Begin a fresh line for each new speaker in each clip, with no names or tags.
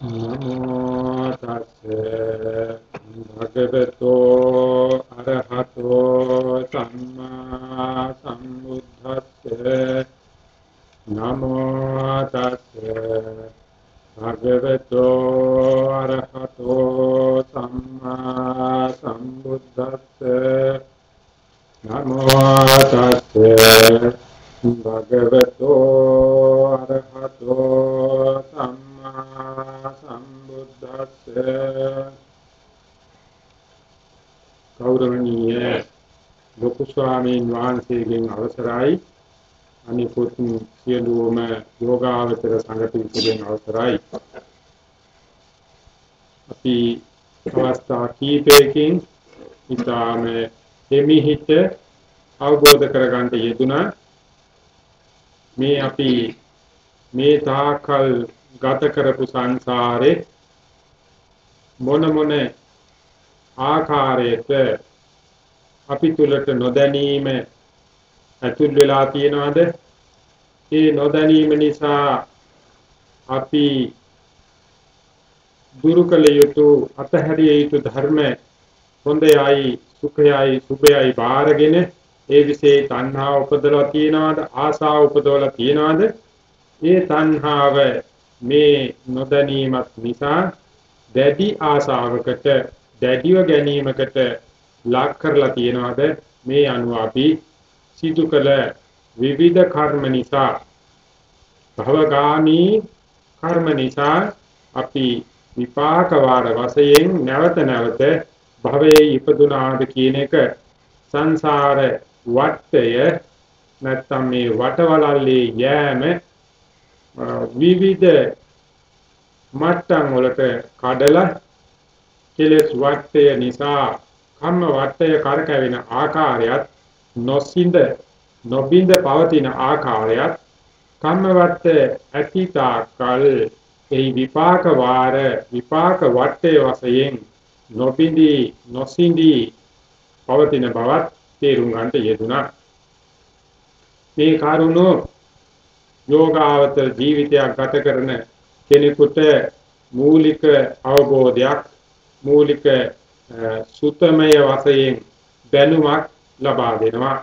නමෝ තස්සේ භගවතෝ අවසරයි. අනිකුත් සියලුම යෝගාවචර සංගතිකෙන් අවසරයි. අපි අවස්ථා කීපයකින් ඊටාම දෙමිහිත අවබෝධ කරගන්න යෙදුනා. මේ අපි මේ තාකල් ගත කරපු සංසාරේ මොන මොන ආකාරයක අපි තුලට නොදැනීම ඇතුල් වෙලා තියෙනවද? ඒ නොදැනීම නිසා අපි දුරුකල යුතු අතහැරිය යුතු ධර්ම හොඳයයි සුඛයයි සුභයයි බාරගෙන ඒ વિશે තණ්හා උපදවලා තියනවාද? ආසාව උපදවලා තියනවාද? ඒ තණ්හාව මේ නොදැනීමත් නිසා දැඩි ආසාවකට දැඩිව ගැනීමකට ලක් කරලා තියනවාද? මේ අනුව අපි සිදු කළ විවිධ කර්ම නිසා භවගාමි කර්ම නිසා අපි විපාක වාර වශයෙන් නැවත නැවත භවයේ ඉපදුනාද කියන එක සංසාර වටය නැත්තම් මේ වටවලල්ලේ යෑම විවිධ මට්ටම් වලට කඩලා කෙලස් වටය නිසා කම්ම වටය කරකැවෙන ආකාරයත් නොසින්ද නොබින්ද පවතින ආකාරයත් කම්ම වට්ට ඇතිතාකල් ඒ විපාක වාර විපාක වටේ වශයෙන් නොබින්දී නොසින්දී පවතින බවත් තේරුම් ගන්නට යෙදුනා. මේ කරුණෝ යෝගාවතර ජීවිතයක් ගත කරන කෙනෙකුට මූලික අවබෝධයක් මූලික සුතමය වශයෙන් දැනුමක් ලබා දෙනවා.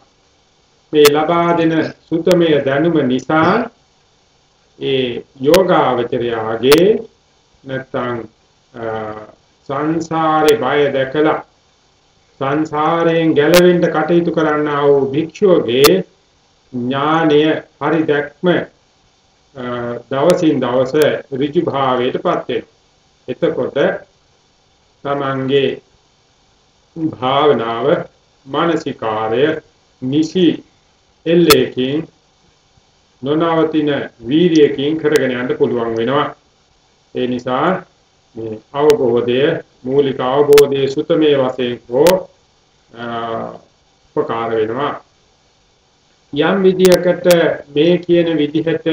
මේ ලබා දෙන සුතමය දැනුම නිසා ඒ යෝගාවචරයාගේ නැත්තම් සංසාරේ බය දැකලා සංසාරයෙන් ගැලවෙන්න කටයුතු කරන්නා වූ භික්ෂුවගේ ඥානය හරි දැක්ම දවසින් දවස ඍජු භාවයටපත් වෙනවා. එතකොට තමන්ගේ භාවනාව මානසිකාර්ය නිසි එල්ලේකින් නොනවතින වීර්යයෙන් කරගෙන යන්න පුළුවන් වෙනවා. ඒ නිසා මේ අවබෝධය මූලික අවබෝධයේ සුතමේ වශයෙන් හෝ උපකාර වෙනවා යම් විදියකට මේ කියන විදිහට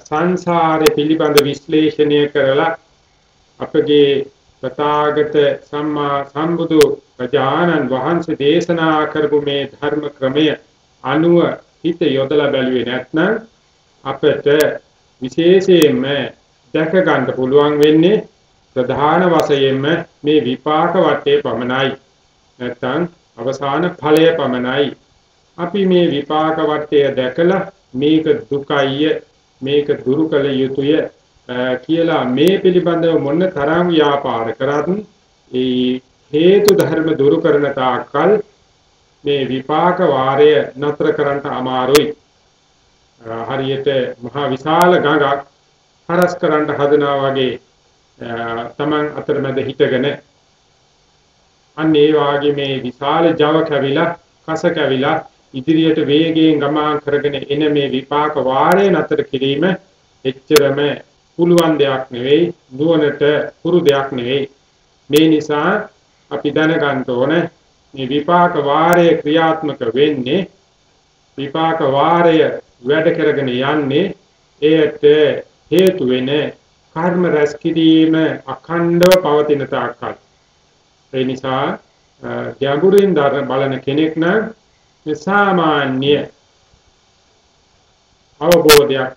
සංසාරේ පිළිබඳ විශ්ලේෂණය කරලා අපගේ තථාගත සම්මා සම්බුදු රජානන් වහන්සේ දේශනා කරපු මේ ධර්ම ක්‍රමය අනුව හිත යොදලා බැලුවේ නැත්නම් අපට විශේෂයෙන්ම දැක ගන්න පුළුවන් වෙන්නේ ප්‍රධාන වශයෙන්ම මේ විපාක වටේ පමණයි. නැත්නම් අවසාන ඵලය පමණයි. අපි මේ විපාක වටය දැකලා මේක දුකයි මේක දුරු කළ යුතුය කියලා මේ පිළිබඳව මොන තරම් ව්‍යාපාර කරත් ඒ හේතු ධර්ම දුරු කරන තාක්කල් මේ විපාක වාරය නතර කරන්න අමාරුයි. හරියට මහා විශාල ගඟක් හරස් කරන්න හදනවා වගේ තමන් අතරමැද හිටගෙන. අන්න ඒ වාගේ මේ විශාල Java කැවිලා කස කැවිලා ඉදිරියට වේගයෙන් ගමන් කරගෙන එන මේ විපාක වාරය නතර කිරීම එච්චරම පුළුවන් දෙයක් නෙවෙයි නුවණට පුරු දෙයක් නෙවෙයි. මේ නිසා අපි දැනගන්න ඕන. මේ විපාක වාරය ක්‍රියාත්මක වෙන්නේ විපාක වාරය වැඩ කරගෙන යන්නේ එයට හේතු වෙන්නේ කර්ම රැස් කිරීම අඛණ්ඩව පවතින තාක්කල්. ඒ නිසා ගැඹුරින් බලන කෙනෙක් නම් මේ සාමාන්‍ය අවබෝධයක්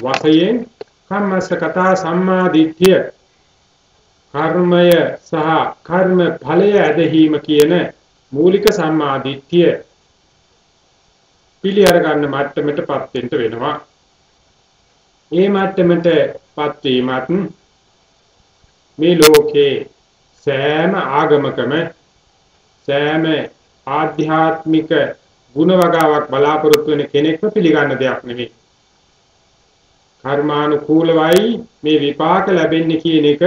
වශයෙන් කම්මස්ස කතා සම්මාදිට්ඨිය කර්මය සහ කර්ම ඵලය ඇදහිීම කියන මූලික සම්මාදිට්ඨිය පිළි අර ගන්න මට්ටමටපත් වෙන්න වෙනවා. ඒ මට්ටමටපත් වීමත් මේ ලෝකේ සෑම ආගමකම සෑම ආධ්‍යාත්මික ಗುಣ වගාවක් බලාපොරොත්තු වෙන කෙනෙක්ම පිළිගන්න දෙයක් නෙවෙයි. කර්මානුකූලවයි මේ විපාක ලැබෙන්නේ කියන එක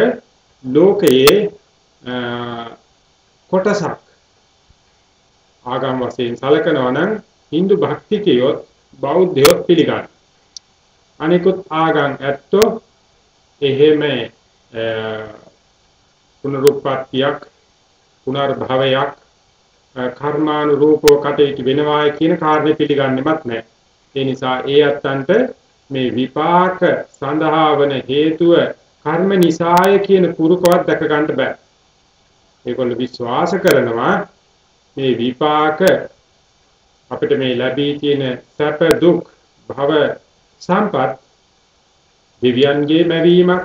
ලෝකයේ කොටසක් ආගම් වශයෙන් සැලකනවා නම් Hindu භක්තිකයොත් බෞද්ධයොත් පිළිගන්න. අනිකුත් ආගම් ඇත්තෝ එහෙම පුනරුත්පත්තියක් පුනර්භවයක් කර්මානුරූපව කටයුතු වෙනවායි කියන කාරණේ පිළිගන්නෙවත් නැහැ. ඒ නිසා ඒ අත්තන්ට මේ විපාක සඳහා වන හේතුව කර්ම නිසාය කියන පුරුකවත් දැක ගන්න බෑ. ඒගොල්ලෝ විශ්වාස කරනවා මේ විපාක අපිට මේ ලැබී තියෙන සැප දුක් භව සම්පත් දිව්‍යයන්ගේ මැවීමක්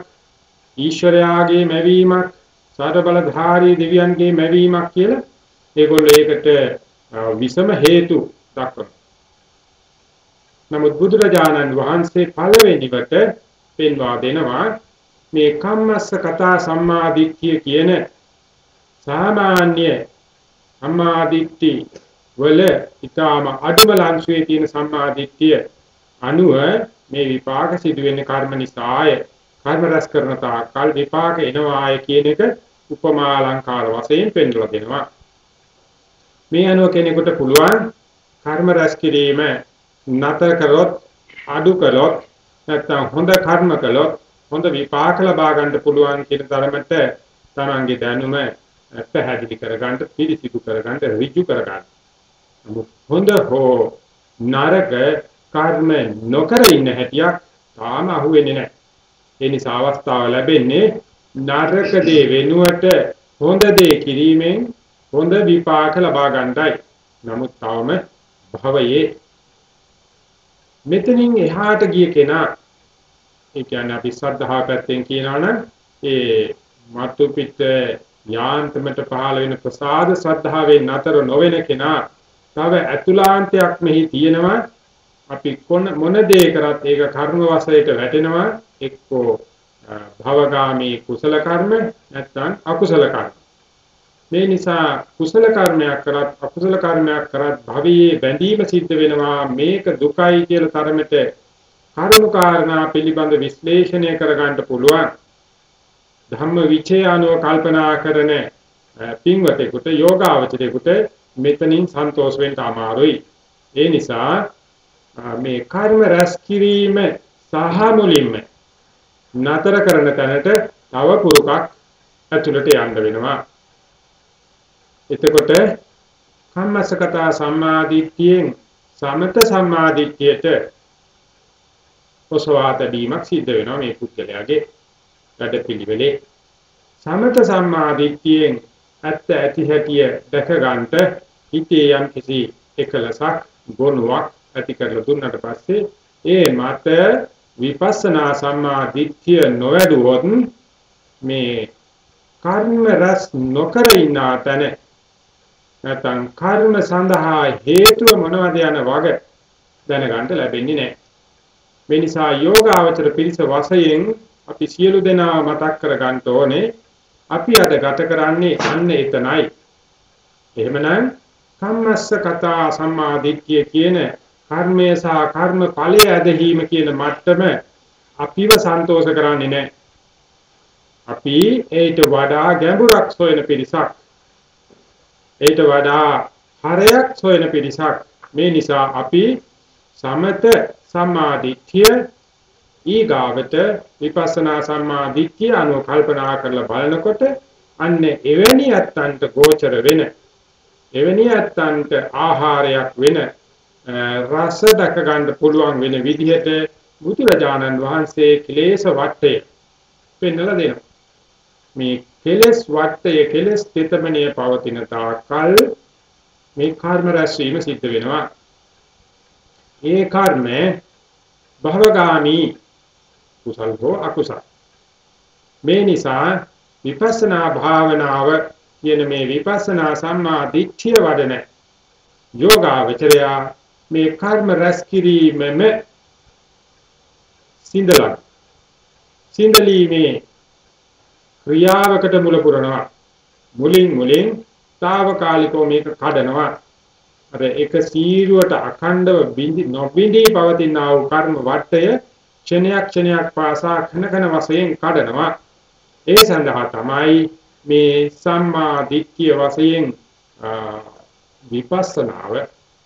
ඊශ්වරයාගේ මැවීමක් සාර බලධාරී දිව්‍යයන්ගේ මැවීමක් කියලා ඒගොල්ලෝ ඒකට විසම හේතු දක්වනවා. නමුත් බුදුරජාණන් වහන්සේ පළවෙනිවට පෙන්වා දෙනවා මේ කම්මස්ස කතා සම්මාදිට්ඨිය කියන සාමාන්‍ය සම්මාදිට්ඨි වල ඊටාම අඩුම ලංශයේ තියෙන සම්මාදිට්ඨිය අනුව මේ විපාක සිදු වෙන කර්ම නිසාය. කර්ම රැස් කරන තාක්කල් විපාක එනවාය කියන එක උපමා අලංකාර වශයෙන් පෙන්වලා දෙනවා. මේ අනුව කෙනෙකුට පුළුවන් කර්ම රැස් කිරීම නතර කරොත් අඩු කළොත් නැත්නම් හොඳ කර්ම කළොත් හොඳ විපාක ලබා ගන්න පුළුවන් කියන තරමට තමන්ගේ දැනුම පැහැදිලි කරගන්න පිළිසිදු කරගන්න ඍජු කරගන්න. නමුත් හොඳ හෝ නරක කර්ම නොකර ඉන්න හැටියක් තාම අහුවෙන්නේ නැහැ. ඒ නිසා අවස්ථාව ලැබෙන්නේ නරක දේ වෙනුවට හොඳ දේ කිරීමෙන් හොඳ විපාක ලබා ගන්නයි. නමුත් තවම භවයේ මෙතනින් එහාට ගිය කෙනා ඒ කියන්නේ අපි සද්ධා පැත්තෙන් කියනවනම් ඒ මතු පිට යාන්තමට පහළ වෙන ප්‍රසාද ශ්‍රද්ධාවෙන් නතර නොවන කෙනා තව ඇතුලාන්තයක් මෙහි තියෙනවා. අපි මොන දේ කරත් ඒක කර්ම වශයෙන් වැටෙනවා. එක්කෝ භවගාමී කුසල කර්ම නැත්නම් අකුසල කර්ම. මේ නිසා කුසල කර්මයක් කරත් අකුසල කර්මයක් කරත් භවයේ බැඳීම සිද්ධ වෙනවා. මේක දුකයි කියලා තරමට කරුණු කාරණා පිළිබඳ විශ්ලේෂණය කරගන්න පුළුවන්. ධම්ම විචය අනුව කල්පනා කරන පින්වතෙකුට යෝගාවචරයෙකුට මෙතනින් සන්තෝෂ වෙන්න අමාරුයි. ඒ නිසා මේ කර්ම රැස් කිරීම සහ මුලින්ම නතර කරන තැනට තව පුරුකක් ඇතුළට යන්න වෙනවා. එතකොට කම්මසකතා සම්මාදිට්ඨියෙන් සමත සම්මාදිට්ඨියට ඔසවාත බීමක් සිද්ධ වෙනවා මේ පුද්ගලයාගේ වැඩපිළිවෙලේ සමත සම්මාදිට්ඨියෙන් ඇත්ත ඇති හැටිය දැක ගන්නට හිතේ යම් කිසි එකලසක් ගොනුවක් ඇති කරලා දුන්නට පස්සේ ඒ මත විපස්සනා සම්මාදිට්ඨිය නොවැඩුවොත් මේ කර්ම රස නොකර ඉන්න තැන නැත්නම් කර්ම සඳහා හේතුව මොනවද යන වග දැනගන්න ලැබෙන්නේ නැහැ. මේ නිසා යෝගාවචර පිරිස වශයෙන් අපි සියලු දෙනා මතක් කර ගන්න ඕනේ අපි අද ගත කරන්නේ අන්න එතනයි. එහෙමනම් කම්මස්ස කතා සම්මාදිට්ඨිය කියන කර්මය සහ කර්ම ඵලය ඇදහිීම කියන මට්ටම අපිව සන්තෝෂ කරන්නේ නැහැ. අපි ඒට වඩා ගැඹුරක් සොයන පිරිසක්. ඒට වඩා හරයක් සොයන පිරිසක්. මේ නිසා අපි සමත සම්මාදිට්ඨිය ඊගාවට විපස්සනා සම්මාදිට්ඨිය අනුව කල්පනා කරලා බලනකොට අන්න එවැනි අත්තන්ට ගෝචර වෙන එවැනි අත්තන්ට ආහාරයක් වෙන රස දක ගන්න පුළුවන් වෙන විදිහට බුදුරජාණන් වහන්සේ ක්ලේශ වට්ටය පෙන්වලා දෙනවා මේ කෙලස් වට්ටය කෙලස් තෙතමනිය පවතින තාකල් මේ කර්ම රැස්වීම සිද්ධ වෙනවා. ඒ කර්ම භවගාමි කුසල් හෝ අකුසල්. මේ නිසා විපස්සනා භාවනාව කියන මේ විපස්සනා සම්මා දිට්ඨිය වඩන යෝගාවචරය මේ කර්ම රැස් කිරීමම සිඳලක් සිඳලීමේ ක්‍රියාවකට මුල පුරනවා මුලින් මුලින් తాවකාලිකව මේක කඩනවා අර එක සීරුවට අඛණ්ඩව බිඳි නොබිඳී පවතින ආ වූ කර්ම වටය ක්ෂණයක් ක්ෂණයක් පාසා khන khන වශයෙන් කඩනවා. ඒ සඳහා තමයි මේ සම්මා දිට්ඨිය වශයෙන් විපස්සනාව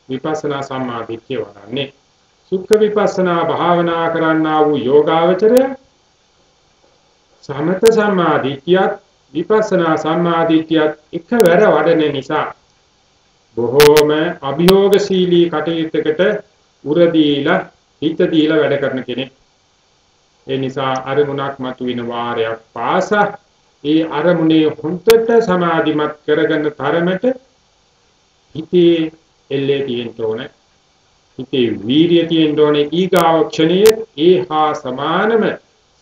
විපස්සනා සම්මා දිට්ඨිය වඩන්නේ. සුඛ විපස්සනා භාවනා කරන්නා වූ යෝගාවචරය සමත සම්මා දිට්ඨියත් විපස්සනා සම්මා දිට්ඨියත් එකවර වඩන නිසා බොහෝම අභියෝගශීලී කටයුත්තකට උර දීලා හිත දීලා වැඩ කරන කෙනෙක්. ඒ නිසා අරමුණක් මතුවෙන වාරයක් පාසා ඒ අරමුණේ හොන්තට සමාධිමත් කරගන්න තරමට හිතේ එල්ලේ තියෙන්න ඕනේ. හිතේ වීරිය තියෙන්න ඕනේ ඊගාව ක්ෂණයේ ඒ හා සමානම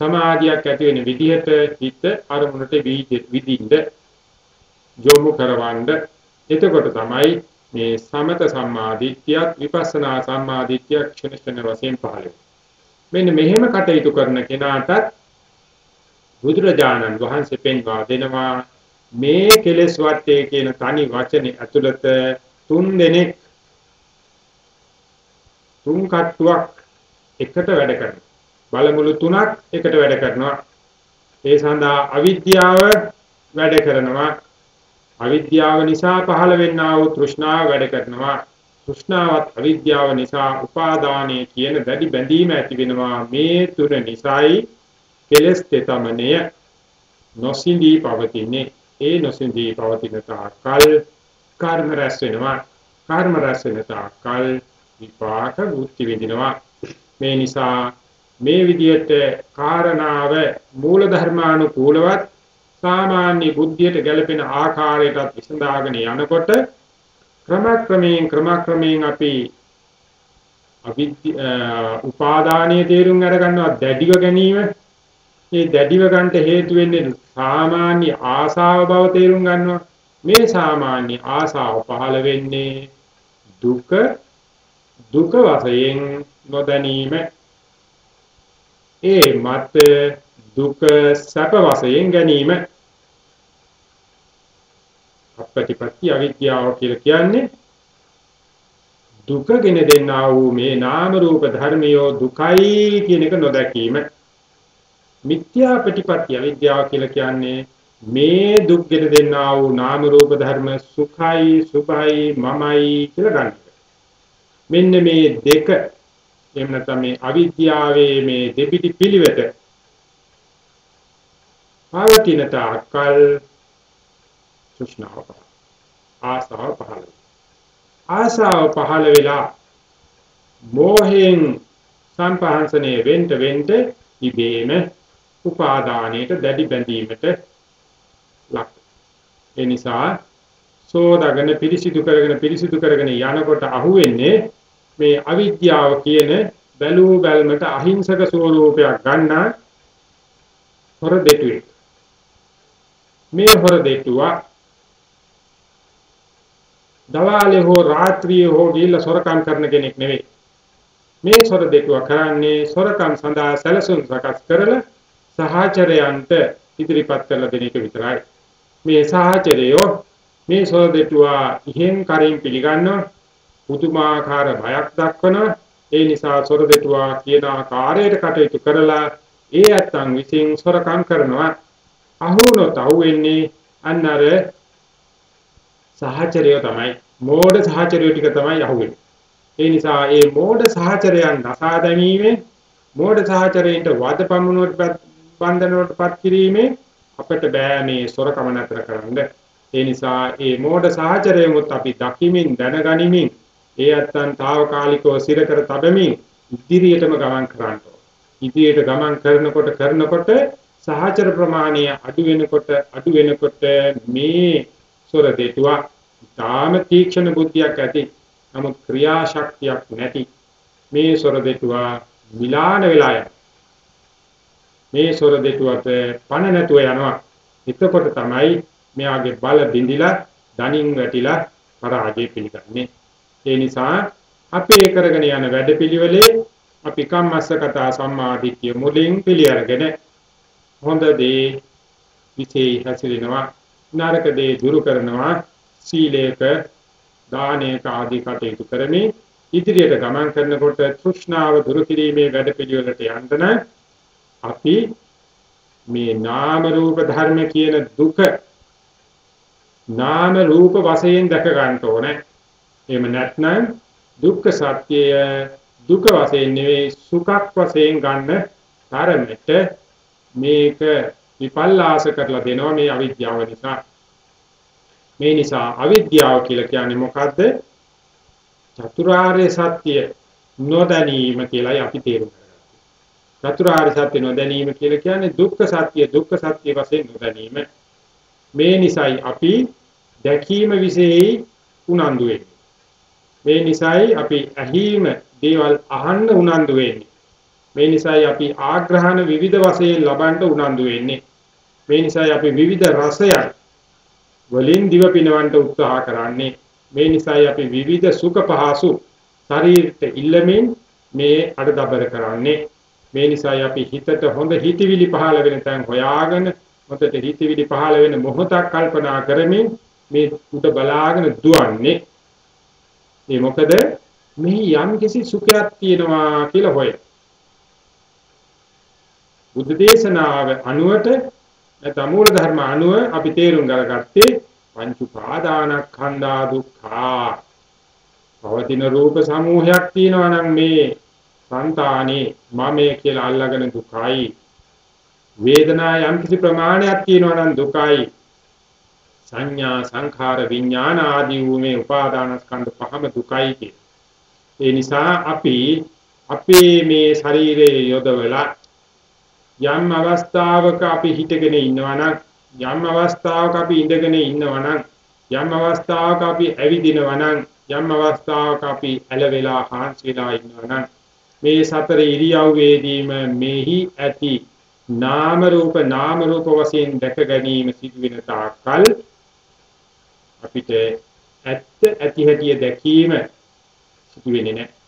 සමාධියක් ඇති වෙන විදිහට හිත අරමුණට විදින්න යොමු කරවන්න එතකොට තමයි මේ සමත සම්මාදිට්ඨියත් විපස්සනා සම්මාදිට්ඨිය ක්ෂණ ක්ෂණ වශයෙන් පහළ වෙන්නේ. මෙන්න මෙහෙම කටයුතු කරන කෙනාටත් බුදුරජාණන් වහන්සේ පෙන්වා දෙනවා මේ කෙලෙස් වටේ කියන තනි වචනේ ඇතුළත තුන් දෙනෙක් තුන් කට්ටුවක් එකට වැඩ කරනවා. බලමුළු තුනක් එකට වැඩ කරනවා. ඒ සඳහා අවිද්‍යාව වැඩ කරනවා. අවිද්‍යාව නිසා පහළ වෙන්නා වූ තෘෂ්ණාව වැඩ කරනවා. තෘෂ්ණාවත් අවිද්‍යාව නිසා උපාදානයේ කියන දැඩි බැඳීම ඇති වෙනවා. මේ තුන නිසායි කෙලස් තෙතමනය නොසින්දී පවතින්නේ. ඒ නොසින්දී පවතින තාකල් කර්ම රැස් වෙනවා. කර්ම රැස් වෙන තාකල් විපාක වෘත්ති විඳිනවා. මේ නිසා මේ විදිහට කාරණාව මූල ධර්මානුකූලවත් සාමාන්‍ය බුද්ධියට ගැලපෙන ආකාරයටත් විසඳාගෙන යනකොට ක්‍රමක්‍රමයෙන් ක්‍රමක්‍රමයෙන් අපි අවිද්‍ය උපාදානීය තේරුම් අරගන්නවා. දැඩිව ගැනීම. මේ දැඩිව ගන්නට හේතු වෙන්නේ සාමාන්‍ය ආසාව බව තේරුම් ගන්නවා. මේ සාමාන්‍ය ආසාව පහළ වෙන්නේ දුක දුක වශයෙන් නොදැනීම. ඒ මත දුක සැප වශයෙන් ගැනීම. අපපටිපත්‍ය අවිද්‍යාව කියලා කියන්නේ දුකගෙන දෙන්නා වූ මේ නාම රූප ධර්මියෝ දුකයි කියන එක නොදැකීම මිත්‍යා ප්‍රතිපත්‍ය අවිද්‍යාව කියලා කියන්නේ මේ දුක්ගෙන දෙන්නා වූ නාම රූප ධර්ම සුඛයි සුභයි මමයි කියලා ගන්න. මෙන්න මේ දෙක එහෙම නැත්නම් මේ අවිද්‍යාවේ මේ දෙපිටි පිළිවෙත පවතින තාකල් තෘෂ්ණාව ආසාව පහළ ආසාව පහළ වෙලා මෝහයෙන් සංපහන්සනේ වෙන්ට වෙන්ට ඉබේම උපාදානයට දැඩි බැඳීමට ලක් ඒ නිසා සෝදාගෙන පිරිසිදු කරගෙන පිරිසිදු කරගෙන යනකොට අහුවෙන්නේ මේ අවිද්‍යාව කියන බැලූ බැල්මට අහිංසක ස්වરૂපයක් ගන්නා හොර දෙටුවේ මේ හොර දෙටුවා දවාලේ හෝ රාත්‍රියේ හෝ ගිහිල්ලා සොරකම් කරන කෙනෙක් නෙවෙයි. මේ සොර දෙකුව කරන්නේ සොරකම් සඳහා සැලසුම් සකස් කරලා සහචරයන්ට ඉදිරිපත් කරලා දෙන එක විතරයි. මේ සහචරයෝ මේ සොර දෙටුවා ඉහෙන් කරින් පිළිගන්නවා පුදුමාකාර බයක් දක්වනවා ඒ නිසා සොර දෙටුවා කියන ආකාරයට කටයුතු කරලා ඒ ඇත්තන් විසින් සොරකම් කරනවා අහුනොත් අහුවෙන්නේ අන්නර සහචරය තමයි මෝඩ සහචරය ටික තමයි අහුවෙන්නේ. ඒ නිසා මේ මෝඩ සහචරයන් නසා දැමීමේ මෝඩ සහචරයින්ට වදපමුණුවට බන්ධනවටපත් කිරීමේ අපිට බෑ මේ සොරකම නතර කරන්න. ඒ නිසා මේ මෝඩ සහචරයමුත් අපි දකිමින් දැනගනිමින් ඒ අත්තන් తాවකාලිකව සිර කර තබමින් ඉදිරියටම ගමන් කරන්න ඉදිරියට ගමන් කරනකොට කරනකොට සහචර ප්‍රමාණය අඩු වෙනකොට අඩු වෙනකොට මේ සොර දෙතුවා. තාම තීක්ෂණ බුද්ධියක් ඇති. නමුත් ක්‍රියාශක්තියක් නැති. මේ සොර දෙතුවා විලාන වෙලා යන මේ සොර දෙටුවට පණ නැතුව යනවා. එතකොට තමයි මෙයාගේ බල බිඳිලා දණින් වැටිලා පරාජය පිළිගන්නේ. ඒ නිසා අපේ කරගෙන යන වැඩපිළිවෙලේ අපි කම්මස්ස කතා සම්මාදිට්ඨිය මුලින් පිළි අරගෙන හොඳ දේ විශේෂ හැසිරෙනවා. නරක දේ දුරු කරනවා සීලේක දානයක ආදී කටයුතු කරමින් ඉදිරියට ගමන් කරනකොට තෘෂ්ණාව දුරු කිරීමේ වැඩපිළිවෙලට යන්න අපි මේ නාම රූප ධර්ම කියන දුක නාම රූප වශයෙන් දැක ගන්න ඕනේ. එහෙම නැත්නම් දුක්ඛ සත්‍යය දුක වශයෙන් නෙවෙයි සුඛක් වශයෙන් ගන්න තරමට මේක විපල්ලාස කරලා දෙනවා මේ අවිද්‍යාව නිසා. මේ නිසා අවිද්‍යාව කියලා කියන්නේ මොකද්ද? චතුරාර්ය සත්‍ය නොදැනීම කියලායි අපි තේරුම් ගන්නේ. චතුරාර්ය සත්‍ය නොදැනීම කියලා කියන්නේ දුක්ඛ සත්‍ය දුක්ඛ සත්‍ය වශයෙන් නොදැනීම. මේ නිසයි අපි දැකීම විශේෂයි උනන්දු වෙන්නේ. මේ නිසයි අපි ඇහිීම දේවල් අහන්න උනන්දු වෙන්නේ. මේ නිසයි අපි ආග්‍රහණ විවිධ වශයෙන් ලබන්න උනන්දු වෙන්නේ. මේ නිසයි අපි විවිධ රසයන් වලින් දිව පිනවන්න උත්සාහ කරන්නේ. මේ නිසායි අපි විවිධ සුඛ පහසු ශරීරයට ඉල්ලමින් මේ අඩදබර කරන්නේ. මේ නිසායි අපි හිතට හොඳ හිතවිලි පහළ වෙන තැන් හොයාගෙන හොඳට හිතවිලි පහළ වෙන මොහොතක් කල්පනා කරමින් මේ උඩ බලාගෙන දුවන්නේ. මේ මොකද මේ යම් කිසි සුඛයක් තියෙනවා කියලා හොය. බුද්ධ දේශනාව අනුවට නැත්නම් මූල ධර්ම අනුව අපි තේරුම් ගන්නගත්තේ පංච උපාදානස්කන්ධා දුක්ඛා. පවතින රූප සමූහයක් තියෙනවා නම් මේ సంతානේ මමයේ කියලා අල්ලාගෙන දුකයි. වේදනා යම් කිසි ප්‍රමාණයක් තියෙනවා නම් දුකයි. සංඥා සංඛාර විඥාන ආදී වූ මේ උපාදානස්කන්ධ පහම දුකයි කිය. ඒ නිසා අපි අපේ මේ ශරීරයේ යොදවලා යම් අවස්ථාවක අපි හිතගෙන ඉන්නවා නම් යම් අවස්ථාවක අපි ඉඳගෙන ඉන්නවා නම් යම් අවස්ථාවක අපි ඇවිදිනවා නම් යම් අවස්ථාවක අපි ඇලවෙලා හාන්සි වෙලා ඉන්නවා නම් මේ සතර ඉරියව්වේදීම මෙහි ඇති නාම රූප නාම රූප වශයෙන් දැක ගැනීම සිදු වෙන තාක්කල් අපිට ඇත්ත ඇති හැටිය දැකීම සිදු වෙන්නේ නැහැ.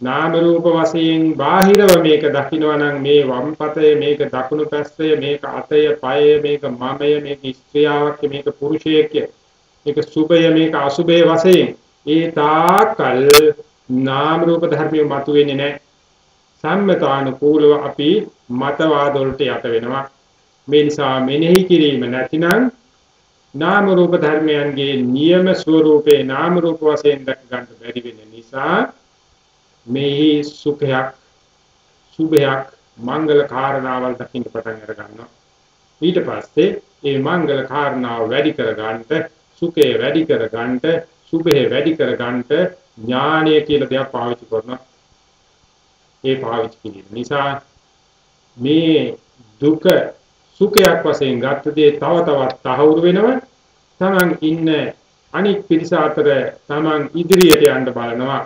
නාම රූප වශයෙන් බාහිරව මේක දකිනවා නම් මේ වම් පතය මේක දකුණු පැස්සය මේක අතය පය මේක මමය මේක ස්ත්‍රියාවක් මේක පුරුෂයෙක් මේක සුභය මේක අසුභය වශයෙන් ඒ තාකල් නාම රූප ධර්මිය මතුවෙන්නේ නැහැ. සම්මතානුකූලව අපි මතවාද වලට යට වෙනවා. මේ නිසා මෙනෙහි කිරීම නැතිනම් නාම රූප ධර්මයන්ගේ නියම ස්වરૂපේ නාම රූප වශයෙන් දැක ගන්න බැරි වෙන නිසා මේ සුඛයක් සුභයක් මංගල කාරණාවල් දකින්න පටන් අර ගන්නවා ඊට පස්සේ මේ මංගල කාරණාව වැඩි කර ගන්නට සුඛය වැඩි කර ගන්නට සුභය වැඩි කර ගන්නට ඥානය කියලා දෙයක් පාවිච්චි කරනවා. ඒ පාවිච්චි කිරීම නිසා මේ දුක සුඛයක් වශයෙන් ගත්ත දේ තව තවත් තහවුරු වෙනවා තමන් ඉන්න අනික් පිරිස අතර තමන් ඉදිරියට යන්න බලනවා.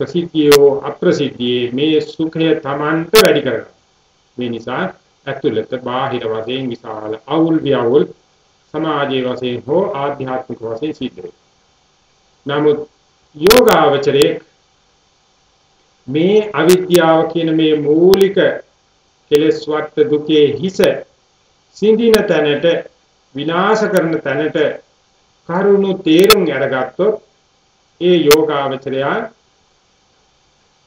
ප්‍රසිද්ධියෝ අප්‍රසිද්ධියේ මේ සුඛය Tamanට වැඩි කරගන්න. මේ නිසා ඇතුළත බාහිර වශයෙන් විශාල අවුල් වියවුල් සමාජයේ වශයෙන් හෝ ආධ්‍යාත්මික වශයෙන් සිද්ධ වෙනවා. නමුත් යෝගාවචරයේ මේ අවිද්‍යාව කියන මේ මූලික කෙලෙස් වට දුකේ හිස සිඳින තැනට විනාශ කරන තැනට කරුණු තේරුම් අරගත්තොත් ඒ යෝගාවචරයා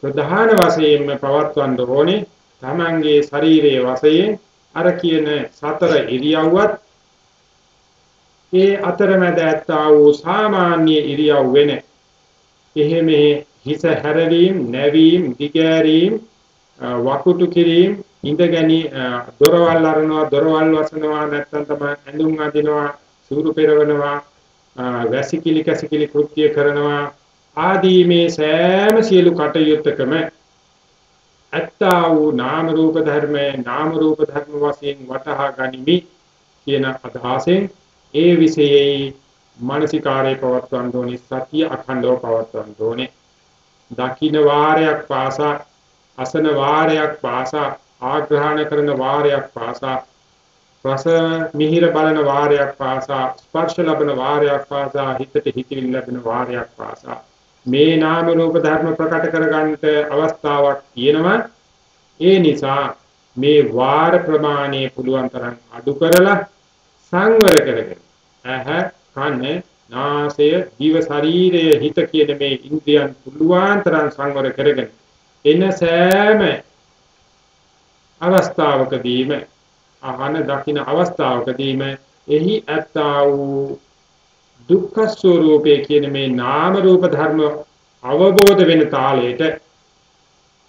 ප්‍රධාන වශයෙන්ම පවත්වන්න ඕනේ තමන්ගේ ශරීරයේ වශයෙන් අර කියන සතර ඉරියව්වත් ඒ අතරමැද ඇත්තා වූ සාමාන්‍ය ඉරියව් වෙන. එහෙම හිස හැරවීම නැවීම දිගෑරීම වකුටු කිරීම ඉඳගනි දොරවල් අරනවා දොරවල් වසනවා නැත්නම් තමයි ඇඳුම් අදිනවා සූරු පෙරවනවා වැසිකිලි කැසිකිලි කෘත්‍ය කරනවා ආදී මේ සෑම සියලු කටයුත්තකම ඇත්තා වූ නාම රූප ධර්ම නාම රූප ධර්ම වශයෙන් වටහා ගනිමි කියන අදහසෙන් ඒ විශේෂයි මානසිකාරය පවත්වන්න ඕනේ සතිය අඛණ්ඩව පවත්වන්න ඕනේ. දකින්න වාරයක් පාසා අසන වාරයක් පාසා ආග්‍රහණ කරන වාරයක් පාසා රස මිහිර බලන වාරයක් පාසා ස්පර්ශ ලබන වාරයක් පාසා හිතට හිතවිලි ලැබෙන වාරයක් පාසා මේ නාම රූප ධර්ම ප්‍රකට කරගන්නට අවස්ථාවක් තියෙනවා. ඒ නිසා මේ වාර ප්‍රමාණය පුළුවන් තරම් අඩු කරලා සංවර කරගෙන ඇහ කන නාසය දිව ශරීරය හිත කියන මේ ඉන්ද්‍රියන් පුළුවන් තරම් සංවර කරගෙන එන සෑම අවස්ථාවකදීම අහන දකින අවස්ථාවකදීම එහි ඇත්තා වූ දුක්ඛ ස්වરૂපය කියන මේ නාම රූප ධර්ම අවබෝධ වෙන තාලයට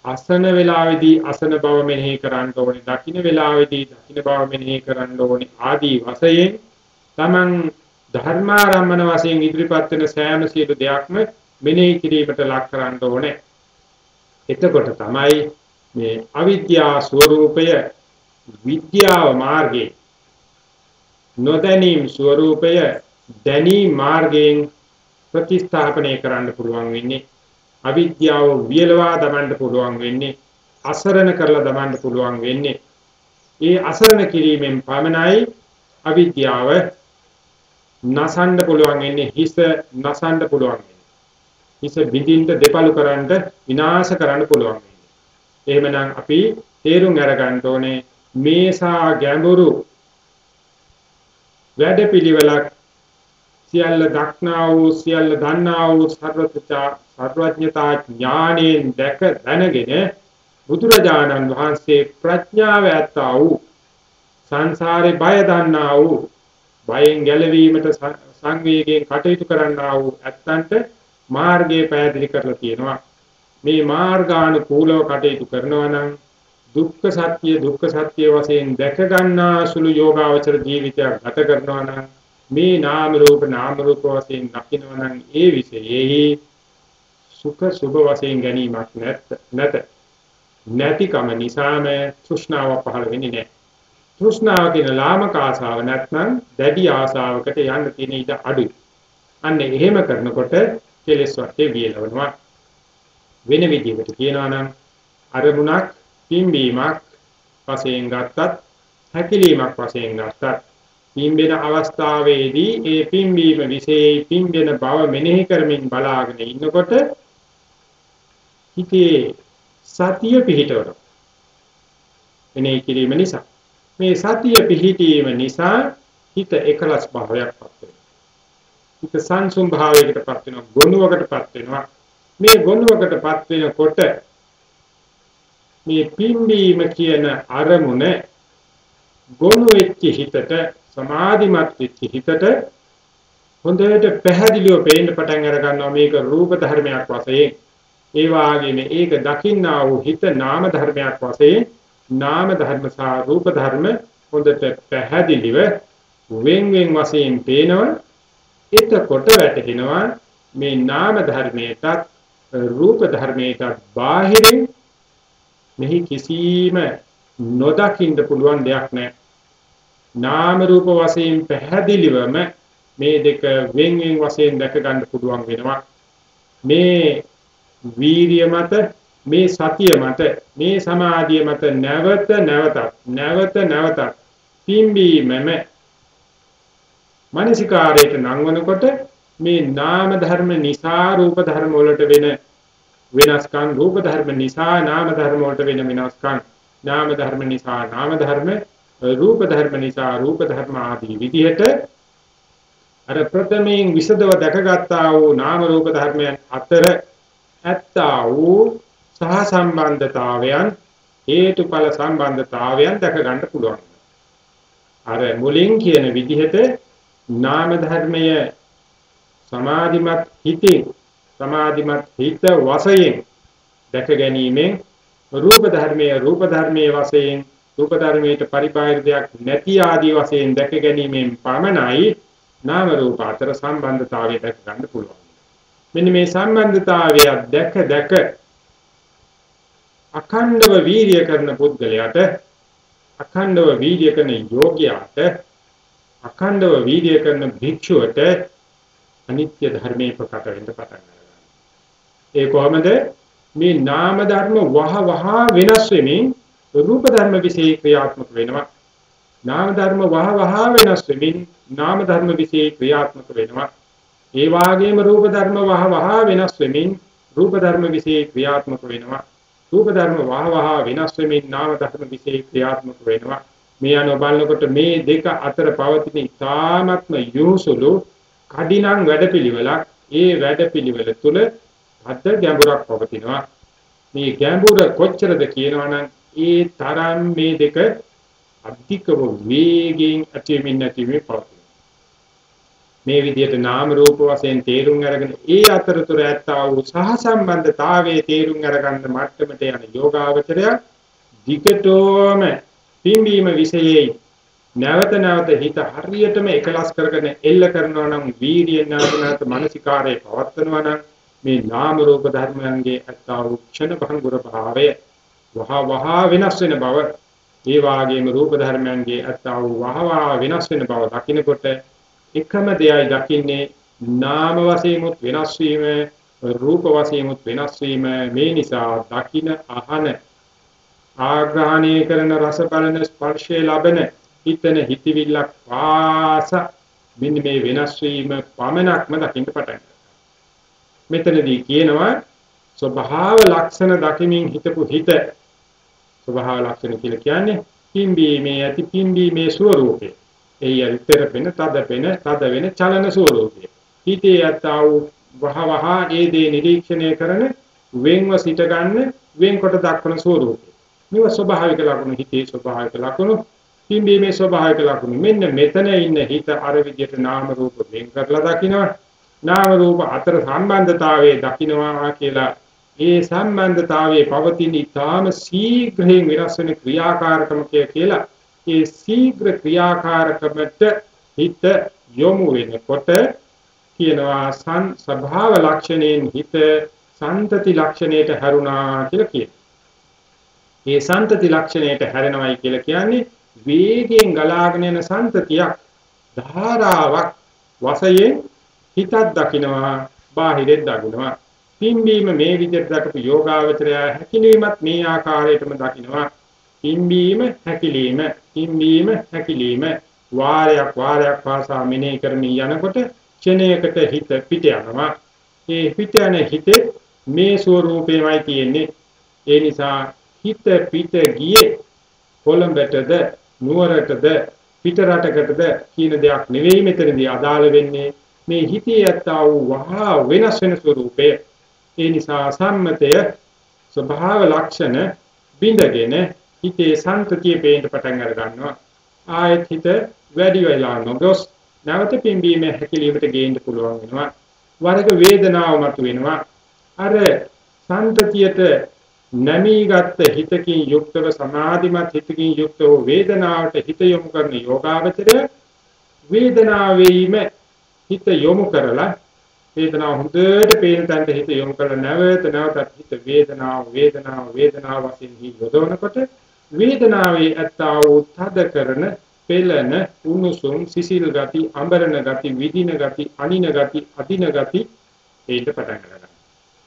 අසන වේලාවේදී අසන බව මෙනෙහි කරන්න ඕනේ දකින්න වේලාවේදී දකින්න බව මෙනෙහි කරන්න ඕනේ ආදී වශයෙන් තමන් ධර්මාරම්මන වශයෙන් ඉදිරිපත් වෙන සෑම සියලු දෙයක්ම මෙනෙහි කිරීමට ලක් කරන්න ඕනේ. එතකොට තමයි මේ අවිද්‍යා ස්වરૂපය විද්‍යාව මාර්ගේ නොදැනීම් ස්වરૂපය දැනීම් මාර්ගයෙන් ප්‍රතිස්ථාපනය කරන්න පුළුවන් වෙන්නේ අවිද්‍යාව වියලවා දමන්න පුළුවන් වෙන්නේ අසරණ කරලා දමන්න පුළුවන් වෙන්නේ. ඒ අසරණ කිරීමෙන් පමණයි අවිද්‍යාව නසන්න පුළුවන් වෙන්නේ හිස නසන්න පුළුවන් වෙන්නේ. හිස බිඳින්න දෙපළු කරන්න විනාශ කරන්න පුළුවන් වෙන්නේ. එහෙමනම් අපි තේරුම් අරගන්න ඕනේ මේසා ගැඹුරු වැඩපිළිවෙලක් සියල්ල දක්නා වූ සියල්ල දන්නා වූ සර්වත්‍තා සර්වඥතා ඥාණයෙන් දැක දැනගෙන බුදුරජාණන් වහන්සේ ප්‍රඥාව ඇත්තා වූ සංසාරේ බය දන්නා වූ බයෙන් ගැලවීමට සංවේගයෙන් කටයුතු කරන්නා වූ ඇත්තන්ට මාර්ගය පැහැදිලි කරලා තියෙනවා. මේ මාර්ගානුකූලව කටයුතු කරනවා නම් දුක්ඛ සත්‍ය දුක්ඛ සත්‍ය වශයෙන් දැක ගන්නා සුළු යෝගාවචර ජීවිතයක් ගත කරනවා නම් මේ නාම රූප නාම රූප වශයෙන් දකිනවා නම් ඒ විශේෂෙහි සුඛ සුභ වශයෙන් ගැනීමක් නැත නැත. නැතිකම නිසාම තෘෂ්ණාව පහළ වෙන්නේ නැහැ. තෘෂ්ණාව කියන ලාමක ආසාව නැත්නම් දැඩි ආසාවකට යන්න තියෙන ඉඩ අඩුයි. අන්න එහෙම කරනකොට කෙලෙස් වර්තේ වියලවනවා. වෙන විදිහකට කියනවා නම් අරමුණක් පිම්බීමක් වශයෙන් ගත්තත් හැකිලීමක් වශයෙන් ගත්තත් පිම්බෙන අවස්ථාවේදී ඒ පිම්බීම විශේෂයි පිම්බෙන බව මෙනෙහි කරමින් බලාගෙන ඉන්නකොට හිතේ සතිය පිහිටවන එනේ කිරීම නිසා. මේ සතිය පිහිටීම නිසා හිත එකලස් භාවයක් පත් වෙනවා. හිත සංසුම් භාවයකටපත් වෙනවා ගොනුවකටපත් වෙනවා. මේ ගොනුවකටපත් වෙනකොට මේ පිම්බීම කියන අරමුණ ගොනු වෙච්ච හිතට සමාධිමත් වෙච්ච හිතට හොඳට පැහැදිලිව පේන්න පටන් අර ගන්නවා මේක රූප ධර්මයක් වශයෙන් ඒ වාගේම ඒක දකින්නා වූ හිත නාම ධර්මයක් වශයෙන් නාම ධර්ම සහ රූප ධර්ම හොඳට පැහැදිලිව වෙන් වෙන් වශයෙන් පේනවා එතකොට වැටහෙනවා මේ නාම ධර්මයටත් රූප ධර්මයටත් බාහිරින් මෙහි කිසිම නොදකින්න පුළුවන් දෙයක් නැහැ. නාම රූප වශයෙන් පැහැදිලිවම මේ දෙක වෙන් වෙන් වශයෙන් දැක ගන්න පුළුවන් වෙනවා. මේ වීරිය මත මේ සතිය මත මේ සමාධිය මත නැවත නැවතත් නැවත නැවතත් පිම්බීමම මානසිකාරයට නංවනකොට මේ නාම ධර්ම නිසා රූප ධර්ම වලට වෙන වෙනස්කම් රූප ධර්ම නිසා නාම ධර්ම වලට වෙන වෙනස්කම් නාම ධර්ම නිසා නාම ධර්ම රූප ධර්ම නිසා රූප ධර්ම ආදී විදිහට අර ප්‍රථමයෙන් විසදව දැකගත්තා වූ නාම රූප ධර්මයන් අතර ඇත්තා වූ සහ සම්බන්ධතාවයන් හේතුඵල සම්බන්ධතාවයන් දැක ගන්න පුළුවන්. අර මුලින් කියන විදිහට නාම ධර්මය සමාධිමත් හිතින් සමාධිමත් හිත වශයෙන් දැක ගැනීමෙන් රූප ධර්මයේ රූප ධර්මයේ වශයෙන් රූප ධර්මයට පරිබාහිර දෙයක් නැති ආදී වශයෙන් දැක ගැනීමෙන් පමණයි නාම රූප අතර සම්බන්ධතාවය දැක ගන්න පුළුවන්. මෙන්න මේ සම්බන්ධතාවය දැක දැක අඛණ්ඩව වීර්ය කරන පුද්ගලයාට අඛණ්ඩව වීර්ය කරන යෝගියාට අඛණ්ඩව වීර්ය කරන භික්ෂුවට අනිත්‍ය ධර්මයේ ප්‍රකට වෙන්න පටන් ගන්නවා. ඒ කොහොමද මේ නාම ධර්ම වහ වහ වෙනස් වෙමින් රූප ධර්ම વિશે ක්‍රියාත්මක වෙනවා. නාම ධර්ම වහ වහ වෙනස් වෙමින් නාම ධර්ම વિશે ක්‍රියාත්මක වෙනවා. ඒ වාගේම රූප ධර්ම වහ වහ වෙනස් වෙමින් රූප ධර්ම વિશે ක්‍රියාත්මක වෙනවා. රූප ධර්ම වහ වහ වෙනස් වෙමින් නාම ධර්ම વિશે ක්‍රියාත්මක වෙනවා. මේ අනුව බලනකොට මේ දෙක අතර පවතින ඉතාමත්ම යොසුළු කඩිනම් වැඩපිළිවෙලක් ඒ වැඩපිළිවෙල තුල අද ගැඹුරක් පවතිනවා මේ ගැඹුර කොච්චරද කියනවනම් ඒ තරම් මේ දෙක අධිකව වේගයෙන් ඇතිවෙමින් නැතිවෙමින් පවතිනවා. මේ විදිහට නාම රූප වශයෙන් තේරුම් අරගෙන ඒ අතරතුර ඇත්තා වූ සහසම්බන්ධතාවයේ තේරුම් අරගන්න මට්ටමට යන යෝගාවචරය දිගටම පිම්බීම විශේෂයි නැවත නැවත හිත හරියටම එකලස් කරගෙන එල්ල කරනවා නම් වීර්යයෙන් නැවත නැවත මානසිකාරයේ පවත්වනවා නම් මේ නාම රූප ධර්මයන්ගේ අත්තා වූ ක්ෂණ භංගුර භාවය වහ වහ වෙනස් වෙන බව. ඒ වාගේම රූප ධර්මයන්ගේ අත්තා වූ වහ වහ වෙනස් වෙන බව දකිනකොට එකම දෙයයි දකින්නේ නාම වශයෙන්මුත් වෙනස් වීම රූප වශයෙන්මුත් වෙනස් වීම. මේ නිසා දකින අහන ආග්‍රහණය කරන රස බලන ස්පර්ශය ලබන හිතන හිතවිල්ලක් වාස මෙන්න මේ වෙනස් වීම පමණක්ම දකින්න පටන් මෙතනදී කියනවා ස්වභාව ලක්ෂණ දකිමින් හිතපු හිත ස්වභාව ලක්ෂණ කියලා කියන්නේ පිම්බීමේ ඇති පිම්බීමේ ස්වરૂපේ. එහි අතර වෙන තද වෙන තද වෙන චලන ස්වરૂපය. හිතේ ඇතා වූ වහවහා ඒ දේ නිරීක්ෂණය කරන වෙන්ව සිට ගන්න වෙන්කොට දක්වන ස්වરૂපය. මේව ස්වභාවික ලක්ෂණ හිතේ ස්වභාවික ලක්ෂණ පිම්බීමේ ස්වභාවික ලක්ෂණ මෙන්න මෙතන ඉන්න හිත අර විදිහට නාම රූප වෙන් කරලා දකිනවා නාම රූප අතර සම්බන්ධතාවයේ දකින්නවා කියලා ඒ සම්බන්ධතාවයේ පවතින ඊටාම ශීඝ්‍රයෙන් විරස් වෙන ක්‍රියාකාරකමකය කියලා ඒ ශීඝ්‍ර ක්‍රියාකාරකමට හිත යොමු වෙනකොට කියනවා සං ස්වභාව ලක්ෂණයෙන් හිත සන්තති ලක්ෂණයට හැරුණා කියලා කියනවා. මේ සන්තති ලක්ෂණයට හැරෙනවයි කියලා කියන්නේ වේගයෙන් ගලාගෙන යන සන්තතියක් ධාරාවක් වශයෙන් හිතක් දකින්නවා බාහිරෙත් දකින්නවා පිම්බීම මේ විදිහට දක්වපු යෝගාවචරය හැකිලීමත් මේ ආකාරයටම දකින්නවා පිම්බීම හැකිලීම පිම්බීම හැකිලීම. වාරයක් වාරයක් පාසා මෙනෙහි කරමින් යනකොට ක්ෂණයකට හිත පිට යනවා. ඒ පිට යන හිතේ මේ ස්වરૂපේමයි තියෙන්නේ. ඒ නිසා හිත පිට ගියේ කොළඹටද නුවරටද පිට රටකටද කියන දෙයක් නෙවෙයි මෙතනදී අදාළ වෙන්නේ. මේ හිතේ යත්තා වූ වහා වෙනස් වෙන ස්වરૂපය ඒ නිසා සම්මතය ස්වභාව ලක්ෂණ බිඳගෙන හිතේ සන්තතිය පේන්න පටන් අර ගන්නවා. ආයත් හිත වැඩි වෙලා නොගොස් නැවත පිම්බීම හැකිලීමට ගේන්න පුළුවන් වෙනවා. වරක වේදනාව මත වෙනවා. අර සන්තතියට නැමීගත් හිතකින් යුක්තව සමාධිමත් හිතකින් යුක්තව වේදනාවට හිත යොමු කරන යෝගාවචරය වේදනාවෙයිම හිත යොමු කරලා වේදනාව හොඳට පේන තැනට හිත යොමු කරලා නැවත නැවතත් හිත වේදනාව වේදනාව වේදනාව වශයෙන් යොදවනකොට වේදනාවේ ඇත්තා වූ තද කරන පෙළන උණුසුම් සිසිල් ගති අඹරන ගති විදින ගති අනින ගති අදින ගති ඒකට පටන් ගන්නවා.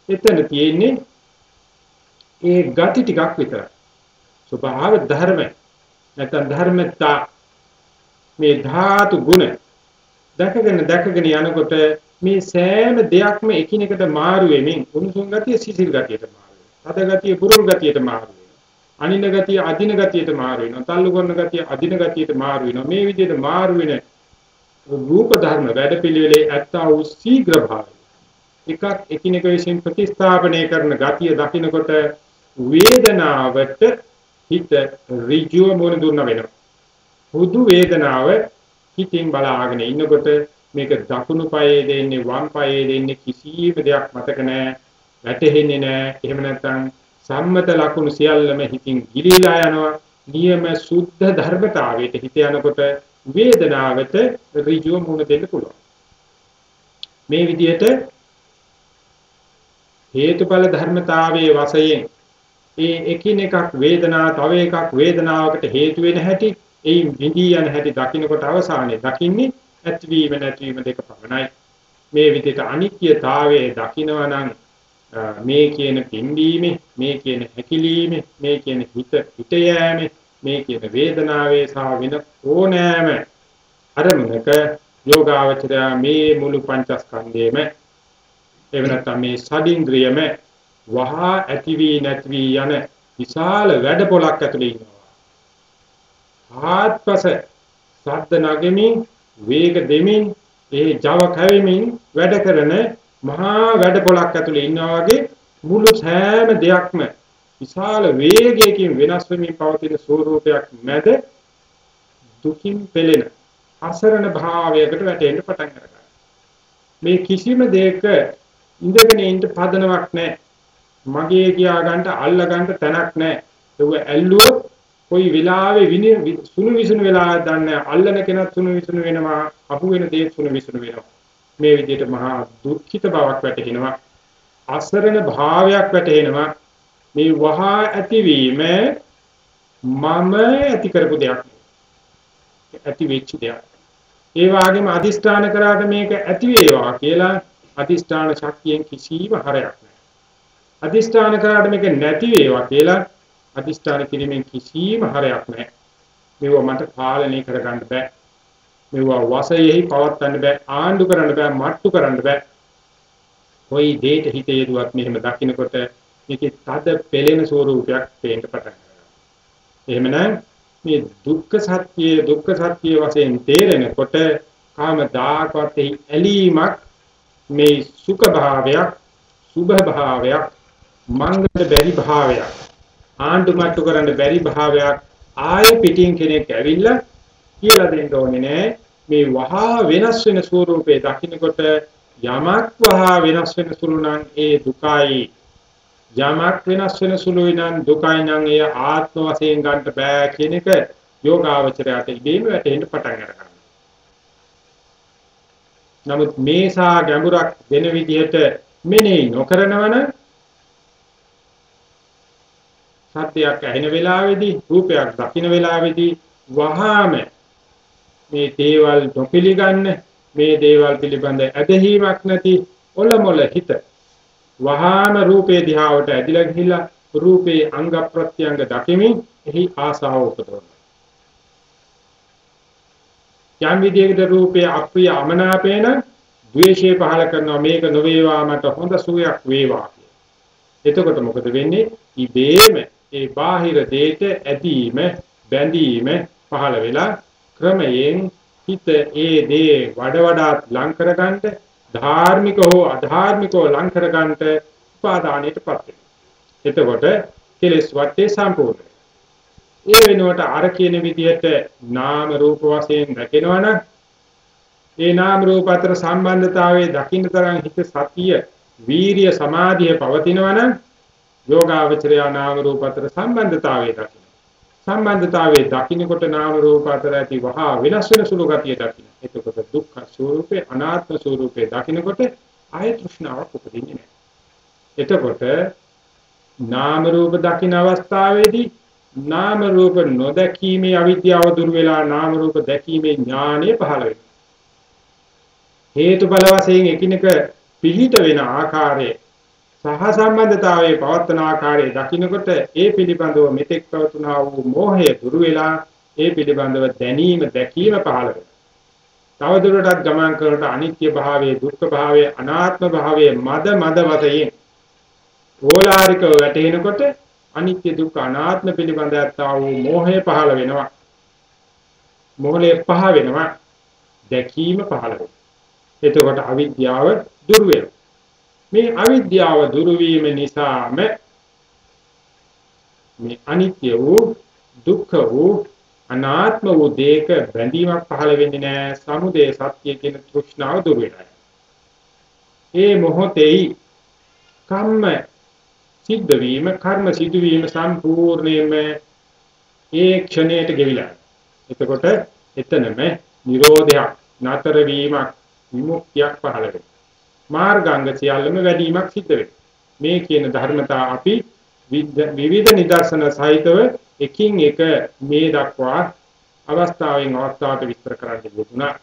එතන තියෙන්නේ ඒ ගති ටිකක් විතරයි. ස්වභාව ධර්ම නැත්නම් ධර්මතා මේ ධාතු ගුණ දැකගෙන දැකගෙන යනකොට මේ සෑම දෙයක්ම එකිනෙකට මාරු වෙමින් උණුසුම් ගතිය සිසිල් ගතියට මාරු වෙනවා. තද ගතිය පුරුල් ගතියට මාරු වෙනවා. අනින ගතිය අදින ගතියට මාරු වෙනවා. තල්ලු කරන ගතිය අදින ගතියට මාරු වෙනවා. මේ විදිහට මාරු වෙන රූප ධර්ම වැඩපිළිවෙලේ ඇත්තා වූ ශීඝ්‍ර භාවය. එකක් එකිනෙක විසින් ප්‍රතිස්ථාපනය කරන ගතිය දකිනකොට වේදනාවට හිත ඍජුව මොන දුන්න වෙනවා. හුදු වේදනාව හිතින් බලාගෙන ඉන්නකොට මේක දකුණු පායේ දෙන්නේ වම් පායේ දෙන්නේ කිසිම දෙයක් මතක නැහැ. වැටහෙන්නේ නැහැ. එහෙම නැත්නම් සම්මත ලකුණු සියල්ලම හිතින් ගිලිලා යනවා. නියම සුද්ධ ධර්මතාවයට හිත යනකොට වේදනාවට ඍජුව මුණ දෙන්න පුළුවන්. මේ විදිහට හේතුඵල ධර්මතාවයේ වශයෙන් ඒ එකිනෙකක් වේදනා තව එකක් වේදනාවකට හේතු වෙන හැටි එයින් විඳී යන හැටි දකින්නකොට අවසානයේ දකින්නේ ඇතිවීම නැතිවීම දෙක පමණයි මේ විදිහට අනිත්‍යතාවයේ දකිනවා නම් මේ කියන පිම්බීමේ මේ කියන හැකිලීමේ මේ කියන හිත හිත යෑමේ මේ කියන වේදනාවේ සහ වෙන ඕනෑම අරමුණක යෝගාවචරය මේ මුළු පංචස්කන්ධයේම එහෙම නැත්නම් මේ සඩින්ද්‍රියම වහා ඇති වී නැති වී යන විශාල වැඩ පොලක් ඇතුලේ ඉන්නවා. ආත්පස සද්ද නගෙමින් වේග දෙමින් ඒ Java කැවෙමින් වැඩ කරන මහා වැඩ පොලක් ඇතුලේ ඉන්නා වගේ මුළු සෑම දෙයක්ම විශාල වේගයකින් වෙනස් වෙමින් පවතින ස්වરૂපයක් මැද දුකින් පෙළෙන අසරණ භාවයකට වැටෙන්න පටන් ගන්නවා. මේ කිසිම දෙයක ඉඳගෙන ඉන්න පදනමක් නැහැ. මගේ කියා ගන්නට අල්ල ගන්නට තැනක් නැහැ. ඒක ඇල්ලුවොත් කොයි වෙලාවෙ සුණු විසුණු වෙලා දන්නේ අල්ලන කෙනත් සුණු විසුණු වෙනවා අහු වෙන දේ සුණු විසුණු වෙනවා. මේ විදිහට මහා දුක්ඛිත බවක් වැටෙනවා අසරණ භාවයක් වැටෙනවා මේ වහා ඇතිවීම මම ඇති කරපු දෙයක්. ඇති වෙච්ච දෙයක්. ඒ වගේම අදිෂ්ඨාන කරාට මේක ඇති වේවා කියලා අදිෂ්ඨාන ශක්තියෙන් කිසිම හරයක් නැහැ. අදිෂ්ඨාන කරාට මේක නැති වේවා කියලා අදිෂ්ඨාන කිරීමෙන් කිසිම හරයක් නැහැ. මේවා මට පාලනය කරගන්න බෑ. මේවා වශයෙහි පවත්වන්න බෑ. ආණ්ඩු කරන්න බෑ. මට්ටු කරන්න බෑ. කොයි දෙයක හිතේ දුවත් මෙහෙම දකින්නකොට මේකේ තද පෙළෙන ස්වරූපයක් පේන්න පටන් ගන්නවා. එහෙමනම් මේ දුක්ඛ සත්‍යයේ දුක්ඛ සත්‍ය වශයෙන් තේරෙනකොට කාමදාකවත් ඇලීමක් මේ සුඛ භාවයක් සුභ භාවයක් මංගල බැරි භාවයක් ආණ්ඩු මට්ටු කරන්න බැරි භාවයක් ආය පිටින් කෙනෙක් ඇවිල්ලා කියලා දෙන්න ඕනේ නෑ. මේ වහා වෙනස් වෙන ස්වරූපේ දකින්නකොට යමක් වහා වෙනස් වෙන සුළු නම් ඒ දුකයි. යමක් වෙනස් වෙන සුළුයි නම් දුකයි නම් ඒ ආත්ම වශයෙන් ගන්න බෑ කියන එක යෝගාවචරයට ඉබේම වැටෙන්න පටන් ගන්නවා නමුත් මේසා ගැඹුරක් වෙන විදිහට මෙනෙහි නොකරනවනම් සත්‍යයක් ඇහෙන වෙලාවේදී රූපයක් දකින වෙලාවේදී වහාම මේ දේවල් නොපිළිගන්න මේ දේවල් පිළිබඳ ඇදහිීමක් නැති ඔලොමොල හිත වහාම රූපේ දිහාවට ඇදිලා ගිහිල්ලා රූපේ අංග ප්‍රත්‍යංග දකිමින් එහි ආසාව උපදවනවා යම් විදියකට රූපේ අප්‍රිය අමනාපේන ද්වේෂය පහල කරනවා මේක නොවේවා මට හොඳ සුවයක් වේවා එතකොට මොකද වෙන්නේ? ඉබේම ඒ බාහිර දේට ඇදීම බැඳීම පහළ වෙලා ක්‍රමයෙන් හිත ඒ දේ වඩ වඩාත් ලං කරගන්න ධාර්මික හෝ අධාර්මිකව ලං කරගන්න උපාදානයටපත් වෙනවා. එතකොට කෙලස් වත්තේ සම්පූර්ණ. ඒ වෙනුවට අර කියන විදිහට නාම රූප වශයෙන් දැකෙනවනම් ඒ නාම රූප අතර සම්බන්ධතාවයේ දකින්න තරම් හිත සතිය වීරිය සමාධිය පවතිනවනම් යෝගාවචරය නාම රූප අතර සම්බන්ධතාවය දකින්න. සම්බන්ධතාවයේ දකින්නකොට නාම රූප අතර ඇති වහා වෙනස් වෙන සුළු ගතිය දකින්න. එතකොට දුක්ඛ ස්වરૂපේ අනාත්ම ස්වરૂපේ දකින්නකොට ආය තෘෂ්ණාවක් උපදින්නේ නැහැ. එතකොට නාම රූප දකින්න අවස්ථාවේදී නාම රූප නොදැකීමේ අවිද්‍යාව දුර වෙලා නාම රූප දැකීමේ ඥානය පහළ වෙනවා. හේතු බල වශයෙන් එකිනෙක පිහිට වෙන ආකාරයේ සහ සම්බන්ධතාවයේ පවත්වන ආකාරය දකින්නකොට ඒ පිළිබඳව මෙතෙක් පවතුනා වූ මෝහය දුරු වෙලා ඒ පිළිබඳව දැනීම දැකීම පහළ වෙනවා. තවදුරටත් ගමන් කරනට අනිත්‍ය භාවයේ දුක්ඛ භාවයේ අනාත්ම භාවයේ මද මද වශයෙන් ඕලාරිකව වැටෙනකොට අනිත්‍ය දුක්ඛ අනාත්ම පිළිබඳව වූ මෝහය පහළ වෙනවා. මෝහය පහ වෙනවා. දැකීම පහළ වෙනවා. එතකොට අවිද්‍යාව දුර වෙනවා. මේ අවිද්‍යාව දුරු වීම නිසාම මේ අනිත්‍ය වූ දුක්ඛ වූ අනාත්ම වූ දෙයක බැඳීමක් පහළ වෙන්නේ නැහැ සමුදය සත්‍ය කියන තෘෂ්ණාව දුර වෙනවා. ඒ මොහොතේයි කම්ම සිද්ධ වීම කර්ම සිදු වීම සම්පූර්ණයෙන්ම ඒ ක්ෂණයට ගෙවිලා. එතකොට එතනම නිරෝධයක් නතර වීමක් විමුක්තියක් පහළ වෙනවා. මාර්ගාංග සියල්ලම වැඩිවීමක් සිද්ධ වෙනවා. මේ කියන ධර්මතා අපි විවිධ නිදර්ශන සහිතව එකින් එක මේ දක්වා අවස්ථාවෙන් අවස්ථාවට විස්තර කරන්න යෙදුණා.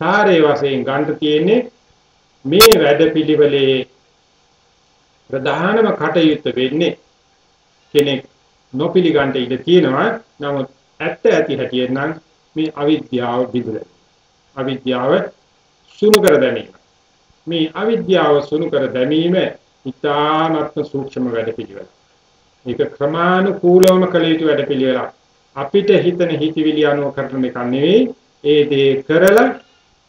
සාරේ වශයෙන් ගන්න තියෙන්නේ මේ වැඩපිළිවෙලේ ප්‍රධානම කටයුත්ත වෙන්නේ කෙනෙක් නොපිලිගන්ට ඉඩ තියෙනවා. නමුත් ඇත්ත ඇති හැටියෙන් නම් මේ අවිද්‍යාව බිඳලා. අවිද්‍යාව සුණු කර දැමීම. මේ අවිද්‍යාව සුණු කර දැමීම ඉතාමත්ම සූක්ෂම වැඩ පිළිවෙල. මේක ක්‍රමානුකූලවම කළ යුතු වැඩ පිළිවෙලක්. අපිට හිතන හිතවිලි අනුව කරන එක නෙවෙයි. ඒ දේ කරලා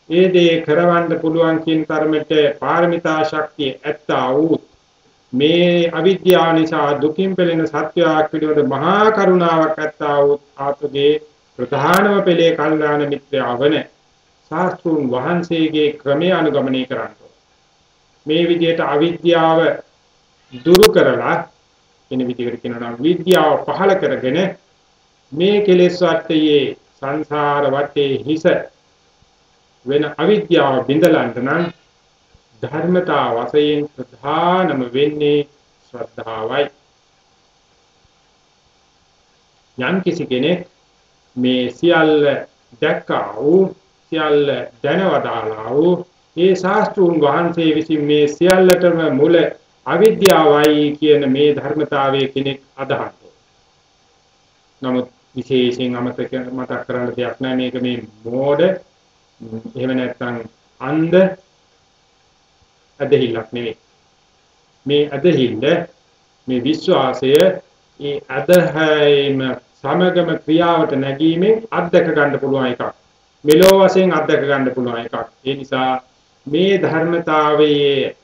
ඒ දේ කරවන්න පුළුවන් කියන තරමට පාරමිතා ශක්තිය ඇත්තා වූ මේ අවිද්‍යාව නිසා දුකින් පෙළෙන සත්‍යයක් පිළිබඳ මහා කරුණාවක් ඇත්තා වූ ආත්මගේ ප්‍රධානම පෙළේ කල්යාණ මිත්‍රයා වන ශාස්ත්‍රුන් වහන්සේගේ ක්‍රමය අනුගමනය කරන්න. මේ විදිහට අවිද්‍යාව දුරු කරලා වෙන විදිහකට කියනවා නම් විද්‍යාව පහළ කරගෙන මේ කෙලෙස් වටේ සංසාර වටේ හිස වෙන අවිද්‍යාව බිඳලන්න නම් ධර්මතා වශයෙන් ප්‍රධානම වෙන්නේ ශ්‍රද්ධාවයි. යම් කිසි කෙනෙක් මේ සියල්ල දැක්කා වූ සියල්ල දැනවදාලා වූ ඒ ශාස්ත්‍රූන් වහන්සේ විසින් මේ සියල්ලටම මුල අවිද්‍යාවයි කියන මේ ධර්මතාවයේ කෙනෙක් අදහනවා. නමුත් විශේෂයෙන් අමතක මතක් කරන්න දෙයක් නැහැ මේක මේ මෝඩ එහෙම නැත්නම් අන්ධ අදහිල්ලක් නෙවෙයි. මේ අදහිල්ල මේ විශ්වාසය ඒ අදහයිම සමගම ක්‍රියාවට නැගීමෙන් අත්දක ගන්න පුළුවන් එකක්. මෙලෝ වශයෙන් අත්දක ගන්න පුළුවන් එකක්. ඒ නිසා මේ ධර්මතාවයේ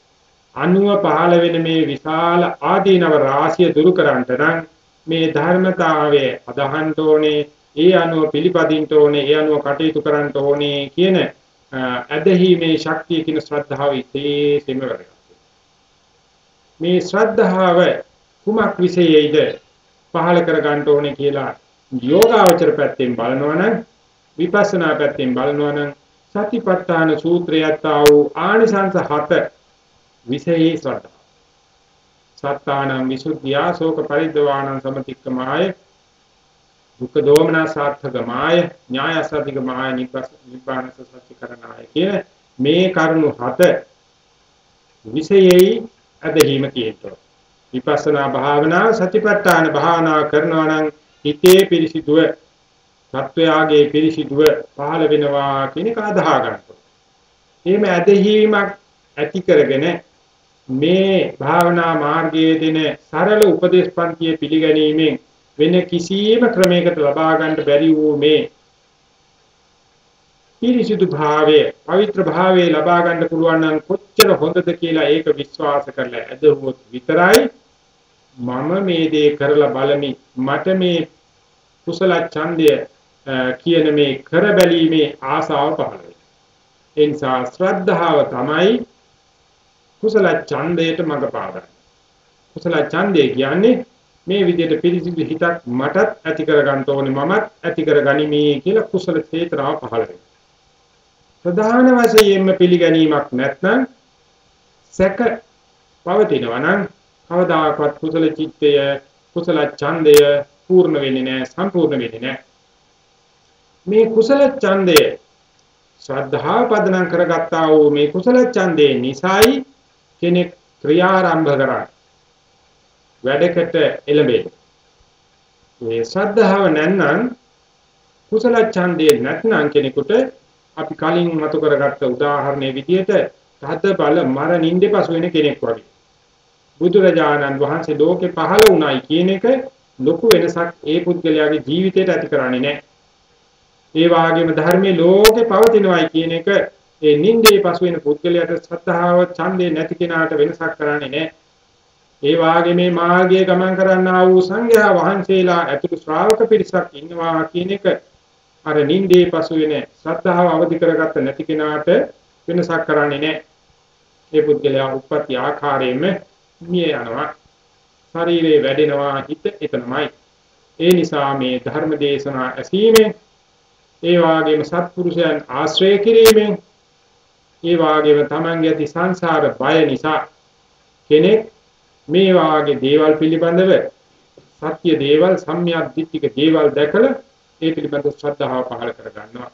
අනුව පහළ වෙන මේ විශාල ආදීනව රාශිය දුරු කරන්නට නම් මේ ධර්මතාවයේ අදහන්න ඕනේ ඒ අනුව පිළිපදින්න ඕනේ ඒ අනුව කටයුතු කරන්න ඕනේ කියන ඇදහිීමේ ශක්තිය කියන ශ්‍රද්ධාව ඉතේසෙම වැදගත්. මේ ශ්‍රද්ධාව කුමක් විශේෂයිද පහල කර ගන්න ඕනේ කියලා යෝගාවචර පැත්තෙන් බලනවනම් විපස්සනා පැත්තෙන් බලනවනම් සතිපට්ඨාන සූත්‍රයත් ආ වූ ආනිසංස හත විශේෂ ශ්‍රද්ධා. සත්තානං විසුද්ධියා ශෝක පරිද්දවාණං සමතික්කමාය දුක්ඛ දෝමන සාර්ථකමාය ඥායසතිකමාය නිබ්බානස සත්‍යකරණාය කියන මේ කරුණු හත විශේෂයි අධහිම කියතෝ විපස්සනා භාවනා සතිපට්ඨාන භාවනා කරනවා නම් හිතේ පිරිසිදුව සත්වයාගේ පිරිසිදුව පහළ වෙනවා කියන එක අදහා ගන්නවා. එහෙම ඇදහිීමක් ඇති කරගෙන මේ භාවනා මාර්ගයේ දෙන සරල උපදේශ පන්තිය පිළිගැනීමෙන් වෙන කිසියම් ක්‍රමයකට ලබා ගන්න බැරි වූ මේ පිරිසිදු භාවය, පවිත්‍ර භාවය ලබා ගන්න පුළුවන් නම් කොච්චර හොඳද කියලා ඒක විශ්වාස කරලා ඇදහුවොත් විතරයි මම මේ දේ කරලා බලමි මට මේ කුසල ඡන්දය කියන මේ කර බැලීමේ ආසාව පහළ වෙනවා. ඒ නිසා ශ්‍රද්ධාව තමයි කුසල ඡන්දයට මඟ පාදන්නේ. කුසල ඡන්දය කියන්නේ මේ විදිහට පිළිසිදු හිතක් මටත් ඇති කර ගන්න ඕනේ මමත් ඇති කර ගනිමි කියලා කුසල චේතනාව පහළ වෙනවා. ප්‍රධාන වශයෙන්ම පිළිගැනීමක් නැත්නම් සැක පවතිනවා නම් කවදාකවත් කුසල චිත්තය කුසල ඡන්දය පූර්ණ වෙන්නේ නැහැ සම්පූර්ණ වෙන්නේ නැහැ මේ කුසල ඡන්දය ශ්‍රද්ධාව පදනම් කරගත්තා වූ මේ කුසල ඡන්දේ නිසයි කෙනෙක් ක්‍රියාරම්භ කරන්නේ. වැඩකට එළඹෙන්නේ මේ ශ්‍රද්ධාව නැත්නම් කුසල ඡන්දේ නැත්නම් කෙනෙකුට අපි කලින් මතු කරගත්ත උදාහරණයේ විදිහට තහත බල මර නින්දේ පසු වෙන කෙනෙක් වගේ. බුදුරජාණන් වහන්සේ ලෝකේ පහළ වුණයි කියන එක ලොකු වෙනසක් ඒ පුද්ගලයාගේ ජීවිතයට ඇති කරන්නේ නැහැ. ඒ වාගේම ධර්මයේ ලෝකේ පවතිනවයි කියන එක ඒ නින්දේ පසු වෙන පුද්ගලයාට ශ්‍රද්ධාව ඡන්දේ නැති කෙනාට වෙනසක් කරන්නේ නැහැ. ඒ වාගේ මේ මාර්ගයේ ගමන් කරන්නා වූ සංඝයා වහන්සේලා ඇතුළු ශ්‍රාවක පිරිසක් ඉන්නවා කියන එක අර නින්දේ පසු වෙන ශ්‍රද්ධාව අවදි කරගත්ත නැති කෙනාට වෙනසක් කරන්නේ නැහැ. ඒ පුද්ගලයා උප්පත්ති ආකාරයෙන්ම මිය යනවා. ශරීරේ වැඩෙනවා හිත එතනමයි. ඒ නිසා මේ ධර්ම දේශනා ඇසීමෙන් ඒ වාගේම සත්පුරුෂයන් ආශ්‍රය කිරීමෙන් ඒ වාගේම තමන්ගේ ඇති සංසාර බය නිසා කෙනෙක් මේ වාගේ දේවල් පිළිබඳව සත්‍ය දේවල් සම්‍යක් දිට්ඨික දේවල් දැකලා ඒ පිළිබඳව ශ්‍රද්ධාව පහළ කර ගන්නවා.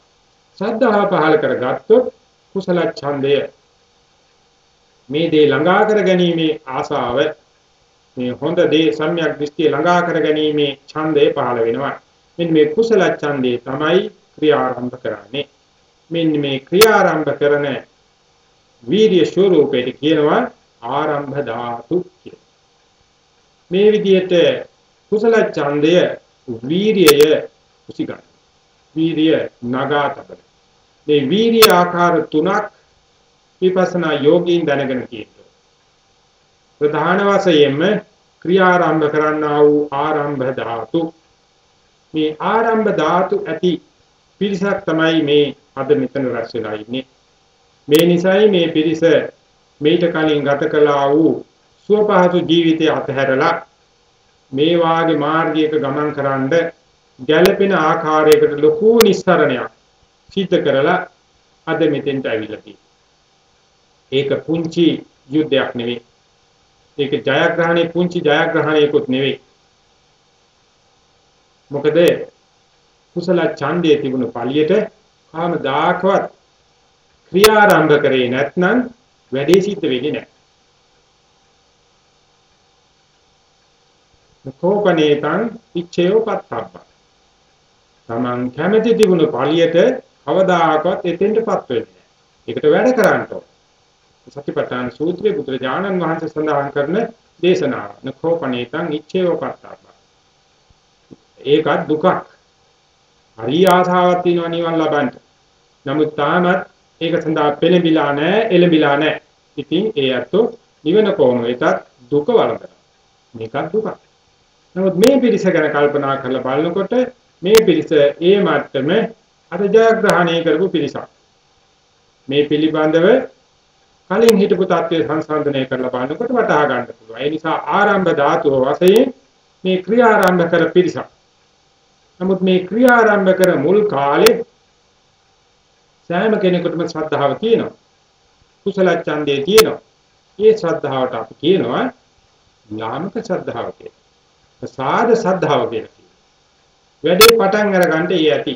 ශ්‍රද්ධාව පහළ කරගත්තොත් කුසල ඡන්දය මේ දේ ළඟා කර ගැනීමේ ආසාව මේ හොඳ දේ සම්‍යක් දෘෂ්ටිය ළඟා කර ගැනීමේ ඡන්දය පහළ වෙනවා. මෙන්න මේ කුසල ඡන්දේ තමයි ක්‍රියාරම්භ කරන්නේ. මෙන්න මේ ක්‍රියාරම්භ කරන වීර්ය ස්වરૂපයට කියනවා ආරම්භ ධාතු කියලා. මේ විදිහට කුසල ඡන්දය වීර්යය උසිගන්න. වීර්ය නගා තබන. මේ වීර්ය ආකාර තුනක් විපස්සනා යෝගීන් දැනගෙන තියෙනවා. ප්‍රධාන වශයෙන්ම ක්‍රියාරම්භ කරන්නා වූ ආරම්භ ධාතු මේ ආරම්භ ධාතු ඇති පිරිසක් තමයි මේ අද මෙතන රැස් වෙලා ඉන්නේ මේ නිසයි මේ පිරිස මේට කලින් ගත කළා වූ සුවපහසු ජීවිතය අතහැරලා මේ වාගේ මාර්ගයක ගමන් කරන්ඩ ගැළපෙන ආකාරයකට ලොකු නිස්සරණයක් සිද්ධ කරලා අද මෙතෙන්ට ඇවිල්ලා ඒක පුංචි යුද්ධයක් නෙවෙයි. ඒක ජයග්‍රහණේ පුංචි ජයග්‍රහණයකුත් නෙවෙයි. මොකද කුසල ඡන්දයේ තිබුණු පළියට කාමදාකවත් ක්‍රියාරම්භ කරේ නැත්නම් වැඩේ සිද්ධ වෙන්නේ නැහැ. කෝපනේතං ඉච්ඡයෝ පත්තබ්බ. Taman කැමැති තිබුණු පළියට කවදාකවත් එතෙන්ටපත් වෙන්නේ නැහැ. ඒකට වැඩ කරන්න ඕන. සතිපට්ඨාන සූත්‍රයේ බුදුරජාණන් වහන්සේ සඳහන් කරන දේශනාව. නකෝපනේතං ඉච්ඡයෝ පත්තබ්බ. ඒකත් දුකක්. හරි ආසාවක් තියෙනවා නිවන් ලබන්න. නමුත් තාමත් ඒක සඳහා පෙළඹිලා නැහැ, එළඹිලා නැහැ. ඉතින් ඒ අතෝ නිවන කොහොම වෙතත් දුක වළඳනවා. මේකත් දුකක්. නමුත් මේ පිරිස ගැන කල්පනා කරලා බලනකොට මේ පිරිස ඒ මට්ටම අර ජයග්‍රහණය කරපු පිරිසක්. මේ පිළිබඳව කලින් හිටපු தත්ත්වය සංසන්දනය කරලා බලනකොට වටහා ගන්න පුළුවන්. ඒ නිසා ආරම්භ ධාතුව වශයෙන් මේ ක්‍රියාරම්භ කර පිරිසක්. නමුත් මේ ක්‍රියාරම්භ කර මුල් කාලේ සෑම කෙනෙකුටම ශ්‍රද්ධාව තියෙනවා. කුසල ඡන්දේ තියෙනවා. ඒ ශ්‍රද්ධාවට අපි කියනවා ලාමක ශ්‍රද්ධාව කියලා. සාද ශ්‍රද්ධාව කියලා කියනවා. වැඩේ පටන් අරගන්න ඒ ඇති.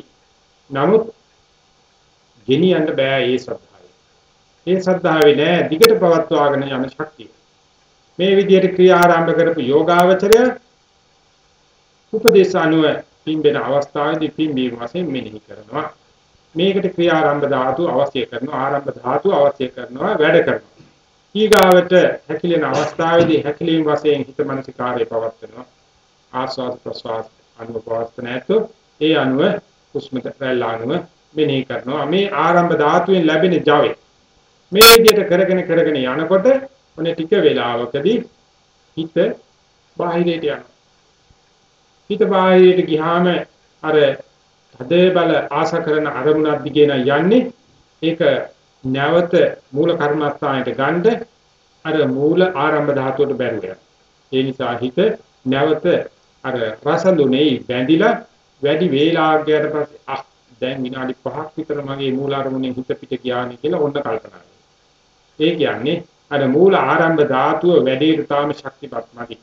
නමුත් ගෙනියන්න බෑ ඒ ශ්‍රද්ධාව. ඒ ශ්‍රද්ධාවේ නෑ දිගට පවත්වාගෙන යන ශක්තිය. මේ විදිහට ක්‍රියා ආරම්භ කරපු යෝගාවචරය උපදේශ අනුව පිම්බෙන අවස්ථාවේදී පිම්බීම වශයෙන් මෙනෙහි කරනවා. මේකට ක්‍රියාරම්භ ධාතු අවශ්‍ය කරනවා ආරම්භ ධාතු අවශ්‍ය කරනවා වැඩ කරනවා. ඊගාවට හැකිලෙන අවස්ථාවේදී හැකිලීම් වශයෙන් හිත මනසිකාරය පවත්වනවා. ආස්වාද ප්‍රසවාස අනුව පවත්වනැතු ඒ අනුව කුස්මත රැල්ල අනුව මෙනෙහි කරනවා. මේ ආරම්භ ධාතුවෙන් ලැබෙන Java මේ විදිහට කරගෙන කරගෙන යනකොට ඔනේ ටික වේලාවකදී හිත බාහිරයට යනවා. හිත බාහිරයට ගියාම අර හදේ බල ආශ කරන අරමුණක් දිගේ යන්නේ. ඒක නැවත මූල කර්මස්ථානයට ගන්න අර මූල ආරම්භ ධාතුවට බැඳගෙන ඒ නිසා හිත නැවත අර රසඳුනේ බැඳිලා වැඩි වේලාවක් ගියට පස්සේ ආ දැන් විනාඩි 5ක් විතර මගේ මූල අරමුණෙන් හිත පිට ගියානේ කියලා ඔන්න කල්පනා ඒ කියන්නේ අර මූල ආරම්භ ධාතුව වැඩේට තාම ශක්තිපත් නැති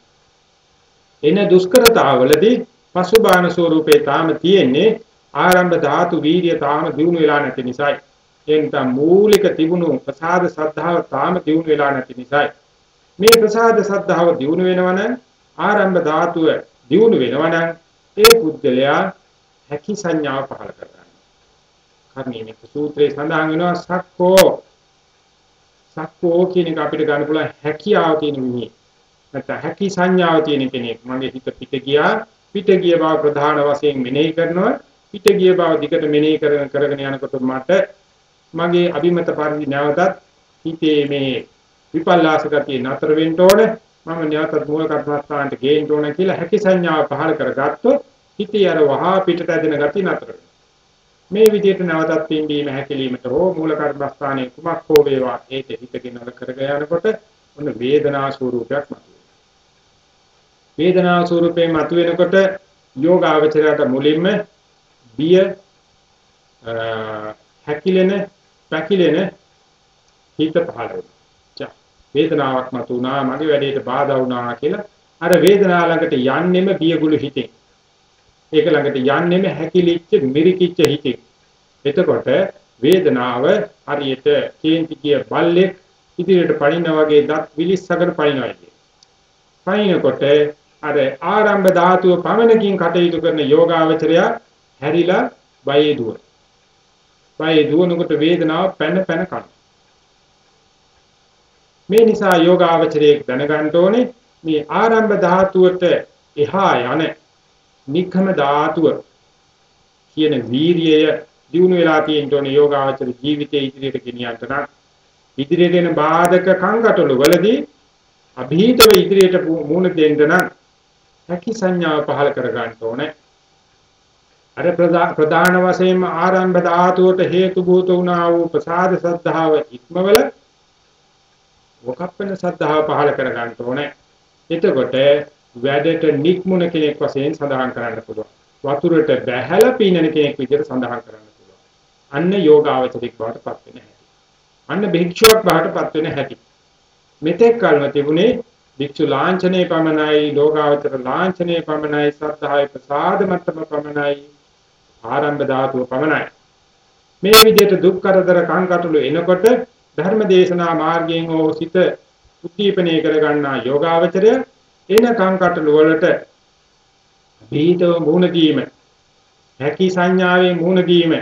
එන දුෂ්කරතාවලදී පසුබාන ස්වරූපේ තාම තියෙන්නේ ආරම්භ ධාතු වීර්ය තාම දිනු වෙලා නැති නිසායි. එන්ට මූලික තිබුණු ප්‍රසාද සද්ධාව තාම දිනු වෙලා නැති නිසායි. මේ ප්‍රසාද සද්ධාව දිනු වෙනවනම් ආරම්භ ධාතුව දිනු වෙනවනම් ඒ පුද්ගලයා හැකි සංඥාව පහල කරගන්නවා. කර්මීමික සූත්‍රයේ සඳහන් වෙනවා සක්කෝ සක්කෝ කියන එක අපිට ගන්න පුළුවන් හැකියාව තියෙන මිනිහ. නැත්නම් හැකි සංඥාව තියෙන කෙනෙක්. මගේ හිත පිට ගියා. පිට ගිය බව ප්‍රධාන වශයෙන් මෙනෙහි කරනවා. පිට ගිය බව දිගට මෙනෙහි කරගෙන කරගෙන යනකොට මට මගේ අභිමත පරිදි නැවතත් හිතේ මේ විපල්ලාස ගතිය නතර වෙන්න ඕනේ. මම නැවතත් මූල කර්මස්ථානට ගේන්න ඕනේ කියලා හැකි සංඥාව පහළ කරගත්තොත් හිතේ අර වහා පිටට ඇදෙන ගතිය නතර මේ විදිහට නැවතත් පින්බීම හැකලීමට හෝ මූල කර්මස්ථානයේ කුමක් හෝ වේවා ඒක හිතගෙන කරගෙන යනකොට ඔන්න වේදනා ස්වරූපයක් මතුවේ වේදනා ස්වරූපයෙන් මතුවෙනකොට යෝගාවචරයට මුලින්ම බිය හැකිලෙන පැකිලෙන හිත පහළ වෙනවා. වේදනාවක් මතුණා මගේ වැඩේට බාධා වුණා කියලා අර වේදනාව ළඟට යන්නෙම බියගුළු හිතේ. ඒක ළඟට යන්නෙම හැකිලිච්ච මිරිකිච්ච හිතේ. එතකොට වේදනාව හරියට කේන්ති කිය බල්ලෙක් ඉදිරියට පනින්න වගේ දත් විලිස්සකට පනිනවා කියන්නේ. පනිනකොට අර ආරම්භ ධාතුව පමණකින් කටයුතු කරන යෝගාවචරය හැරිලා බයේ දුවන. බයේ දුවනකොට වේදනාව පැන පැන කන. මේ නිසා යෝගාවචරයේ දැනගන්න ඕනේ මේ ආරම්භ ධාතුවට එහා යන නික්කම ධාතුව කියන වීරියය දිනු වෙලා තියෙන තෝනේ යෝගාවචර ජීවිතයේ ඉදිරියට ගෙනියන්න නම් ඉදිරියට එන බාධක කංගටොළු වලදී અભීතව ඉදිරියට මුණ දෙන්න නම් හැකි සංඥාව පහල කර ගන්න ඕනේ. අර ප්‍රධාන වශයෙන්ම ආරම්භ ධාතුවට හේතු භූත වුණා වූ ප්‍රසාද සද්ධාව ඉක්මවල වකප්පන සද්ධාව පහල කර ගන්න ඕනේ. එතකොට වැඩට නික්මුණ කෙනෙක් වශයෙන් සඳහන් කරන්න පුළුවන්. වතුරට බැහැලා පීනන කෙනෙක් විදිහට සඳහන් කරන්න පුළුවන්. අන්න යෝගාවචරික බවට පත් වෙන හැටි. අන්න භික්ෂුවක් බවට පත් වෙන හැටි. මෙතෙක් කල්ම තිබුණේ භික්ෂු ලාංඡනයේ පමණයි ලෝකාවචර ලාංඡනයේ පමණයි සද්ධාය ප්‍රසාද මට්ටම පමණයි ආරම්භ ධාතුව පමණයි. මේ විදිහට දුක් කරදර කංකටොළු එනකොට ධර්ම දේශනා මාර්ගයෙන් හෝ සිත උද්දීපනය කර ගන්නා යෝගාවචරය එන කංකටොළු වලට බීතව මුහුණ දීම හැකි සංඥාවෙන් මුහුණ දීම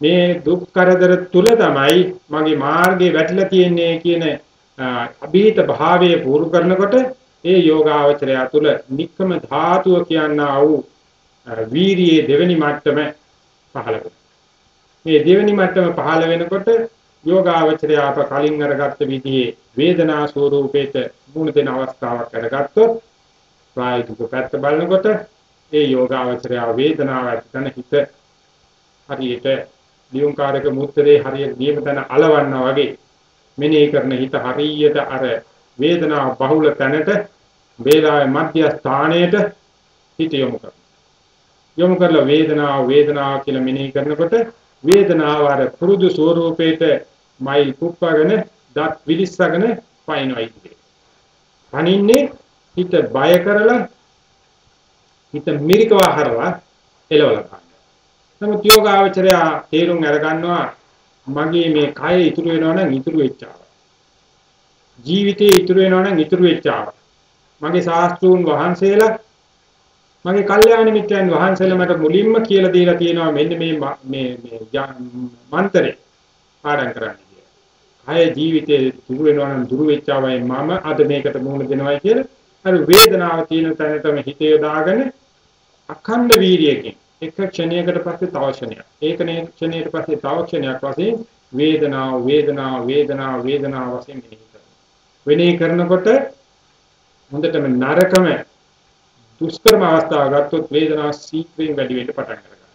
මේ දුක් කරදර තුල තමයි මගේ මාර්ගේ වැටිලා තියෙන්නේ කියන අභීත භාවයේ පුරු කරනකොට ඒ යෝගාවචරය තුළ නික්කම ධාතුව කියනා වූ වීරියේ දෙවෙනි මට්ටම පහළ මේ දෙවෙනි මට්ටම පහළ වෙනකොට යෝගාවචරය අප කලින් අරගත්ත විදිහේ වේදනා ස්වરૂපේට මුණ දෙන අවස්ථාවක් අරගත්තොත් ප්‍රායෝගික පැත්ත බලනකොට ඒ යෝගාවචරය වේදනාව ඇතිකන හිත හරියට ලියුම්කාරක මුත්‍රේ හරියට නියම තැන අලවන්නා වගේ මෙනෙහි කරන හිත හරියට අර වේදනාව බහුල තැනට වේලාවේ මධ්‍ය ස්ථානයට හිත යොමු කරනවා. යොමු කරලා වේදනාව වේදනාව කියලා මෙනෙහි කරනකොට වේදනාව අර පුරුදු ස්වરૂපේට මයිල් කුප්පගෙන දත් විලිස්සගෙන පයින්වයි ඉතිරි. පනින්නේ හිත බය කරලා හිත මිරිකවා හරවා එලවලා ගන්න. නමුත් යෝගාවචරය තේරුම් අරගන්නවා මගේ මේ කය ඉතුරු වෙනවා නම් ඉතුරු වෙච්චා. ජීවිතේ ඉතුරු වෙනවා නම් ඉතුරු වෙච්චා. මගේ ශාස්ත්‍රූන් වහන්සේලා මගේ කල්යාණ මිත්‍රයන් වහන්සේලා මට මුලින්ම කියලා දීලා තියෙනවා මෙන්න මේ මේ මේ මන්තරේ පාඩම් කරන්න කියලා. කය ජීවිතේ දුරු වෙනවා නම් දුරු වෙච්චාවයි මම අද මේකට මුහුණ දෙනවයි කියලා අර වේදනාව තියෙන තැනටම හිතේ දාගෙන අඛණ්ඩ වීර්යයෙන් එක ක්ෂණයකට පස්සේ තව ක්ෂණයක්. ඒක ක්ෂණයකට පස්සේ තව ක්ෂණයක් වශයෙන් වේදනාව වේදනාව වේදනාව වේදනාව වශයෙන් මෙනෙහි කරනවා. වෙනේ කරනකොට හොඳටම නරකම දුෂ්කරම අවස්ථාව ගත්තොත් වේදනාව සීක්‍රයෙන් වැඩි වෙන්න පටන් ගන්නවා.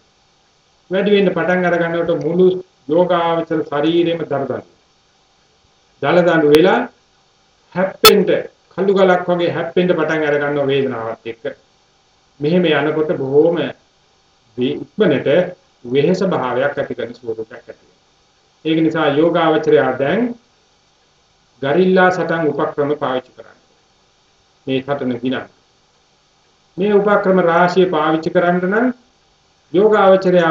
වැඩි වෙන්න පටන් අර ගන්නකොට මුළු යෝගාවචර ශරීරෙම දරදඬු. දලදඬු වෙලා හැප්පෙන්න කළු ගලක් වගේ හැප්පෙන්න පටන් අර ගන්නවා වේදනාවත් එක්ක. මෙහෙම යනකොට බොහොම ඉක්මනට වෙහෙස භාවයක් ඇති කරන ස්වරූපයක් ඇති වෙනවා. ඒක නිසා යෝගාවචරය දැන් ගරිල්ලා සටන් උපක්‍රම පාවිච්චි කරන්නේ. මේ සටන දිනන. මේ උපක්‍රම රාශිය පාවිච්චි කරන්න නම් යෝගාවචරය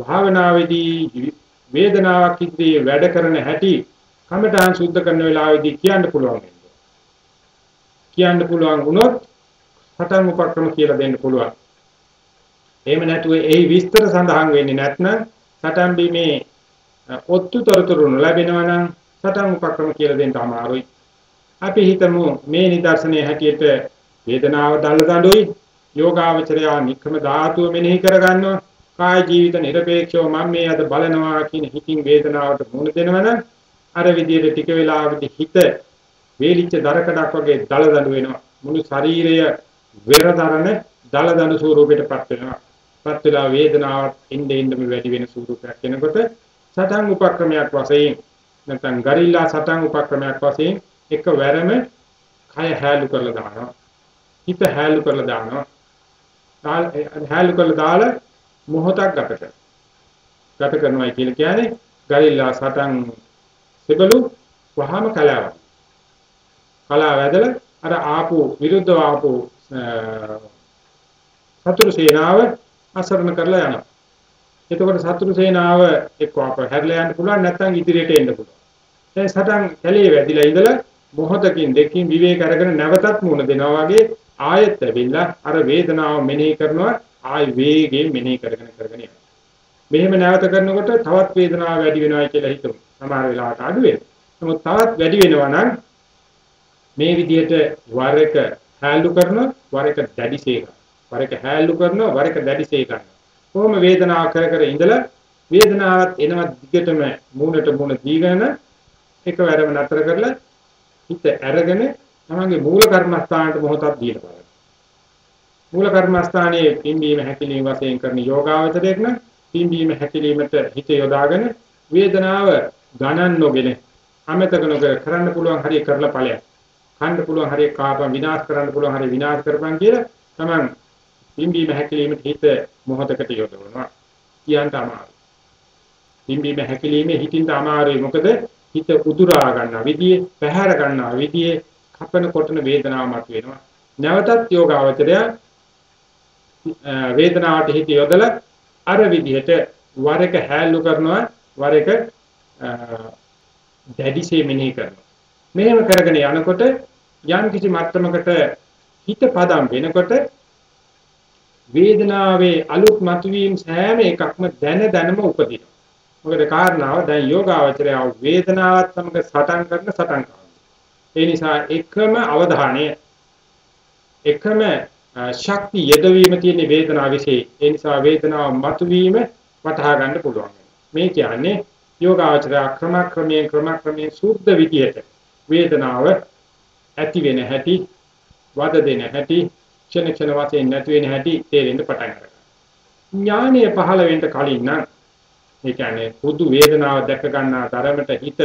භාවනාවේදී වේදනාවක් ඉදිරියේ වැඩ කරන හැටි කමඨාන් සුද්ධ කරන වෙලාවේදී කියන්න පුළුවන් වෙනවා. කියන්න පුළුවන් වුණොත් සටන් උපක්‍රම කියලා දෙන්න පුළුවන්. එහෙම නැතුව එහි විස්තර සඳහන් වෙන්නේ නැත්නම් සටන් බීමේ ඔත්තු තොරතුරු නොලැබෙනවා නම් සටන් උපක්‍රම කියලා දෙන්න අමාරුයි. අපි හිතමු මේ නිදර්ශනයේ හැටියට වේදනාව දල්ල දඬුයි යෝගාවචරය නික්කම ධාතුව මෙනෙහි කරගන්නවා. කාය ජීවිත නිර්පේක්ෂව මම මේ අද බලනවා කියන හිතින් වේදනාවට මුහුණ දෙනවනම් අර විදිහට ටික වෙලාවකදී හිත වේලිච්ච දරකඩක් වගේ දල දඬු වෙනවා. මුළු ශරීරය වෙරදරන දල දඬු ස්වරූපයටපත් වෙනවා. පත් වෙලා වේදනාවක් එන්න එන්නම වැඩි වෙන ස්වරූපයක් වෙනකොට සතන් උපක්‍රමයක් වශයෙන් නැත්නම් ගරිල්ලා සතන් උපක්‍රමයක් වශයෙන් එක වැරම කය හැලු කරලා දානවා. හිත හැලු කරලා දානවා. හැලු කරලා දාලා මොහොතක් ගත කරනවා ගත කරනවා කියලා කියන්නේ ගරිල්ලා සතන් සිබළු වහම කලාවක් කලාව ඇදලා අර ආපු විරුද්ධව ආපු සතුරු සේනාව අසරණ කරලා යනවා. එතකොට සතුරු සේනාව එක්ක අප හැරිලා යන්න පුළුවන් නැත්නම් ඉදිරියට එන්න පුළුවන්. දැන් සටන් කැලේ වැදිලා ඉඳලා මොහොතකින් දෙකකින් විවේක අරගෙන නැවතත් මුණ දෙනවා වගේ ආයෙත් ඇවිල්ලා අර වේදනාව මෙනෙහි කරනවා ආයෙ වේගයෙන් මෙනෙහි කරගෙන කරගෙන යනවා. මෙහෙම නැවත කරනකොට තවත් වේදනාව වැඩි වෙනවා කියලා හිතමු. සමහර වෙලාවට අඩු වෙනවා. නමුත් තවත් වැඩි වෙනවා නම් මේ විදිහට වර එක හැල්ලු කරනවා වර එක දැඩිසේ ගන්නවා. වර එක හැල්ලු කරනවා වර එක දැඩිසේ ගන්නවා. කොහොම වේදනාව කර කර ඉඳලා වේදනාවත් එනවා දිගටම මූණට මූණ දීගෙන එකවරම නතර කරලා හිත අරගෙන තමන්ගේ මූල කර්මස්ථානට මොහොතක් දීලා බලන්න. මූල කර්මස්ථානයේ පිම්බීම හැකිලිම වශයෙන් කරන යෝගාවචරයක් නම් පිම්බීම හැකිලීමට හිත යොදාගෙන වේදනාව ගණන් නොගෙන අමතක නොකර කරන්න පුළුවන් හරිය කරලා ඵලයක්. කන්න පුළුවන් හරිය කාපම් විනාශ කරන්න පුළුවන් හරිය විනාශ කරපන් කියලා තමන් පිම්බීම හැකිලීමට හිත මොහොතකට යොදවනවා. කියන්න අමාරුයි. පිම්බීම හැකිලීමේ හිතින්ද අමාරුයි. මොකද හිත උදුරා ගන්නවා විදියේ පැහැර ගන්නවා විදියේ කපන කොටන වේදනාව මත වෙනවා. නැවතත් යෝගාවචරය වේදනාවට හිත යොදලා අර විදිහට වර එක හැල්ලු කරනවා වර එක දැඩිසේ මෙනෙහි කරනවා. මෙහෙම කරගෙන යනකොට යම් කිසි මට්ටමකට හිත පදම් වෙනකොට වේදනාවේ අලුත් මතුවීම් සෑම එකක්ම දැන දැනම උපදිනවා. මොකද කාරණාව දැන් යෝගාවචරය වේදනාවත් සමග සටන් කරන සටන් කරනවා. ඒ නිසා එකම අවධානය එකම ශක්තිය යෙදවීම තියෙන වේදනාව વિશે ඒ නිසා වේදනාව මතුවීම වටහා ගන්න පුළුවන්. මේ කියන්නේ යෝගාචර ක්‍රමක්‍රමයෙන් ක්‍රමක්‍රමයෙන් සූද්ධ විදියට වේදනාව ඇති වෙන හැටි වද දෙන හැටි ක්ෂණ ක්ෂණ වශයෙන් නැති වෙන හැටි තේරෙන්න පටන් ගන්නවා. ඥානය පහළ වෙන්න කලින් නම් ඒ කියන්නේ පුදු වේදනාව දැක ගන්නා තරමට හිත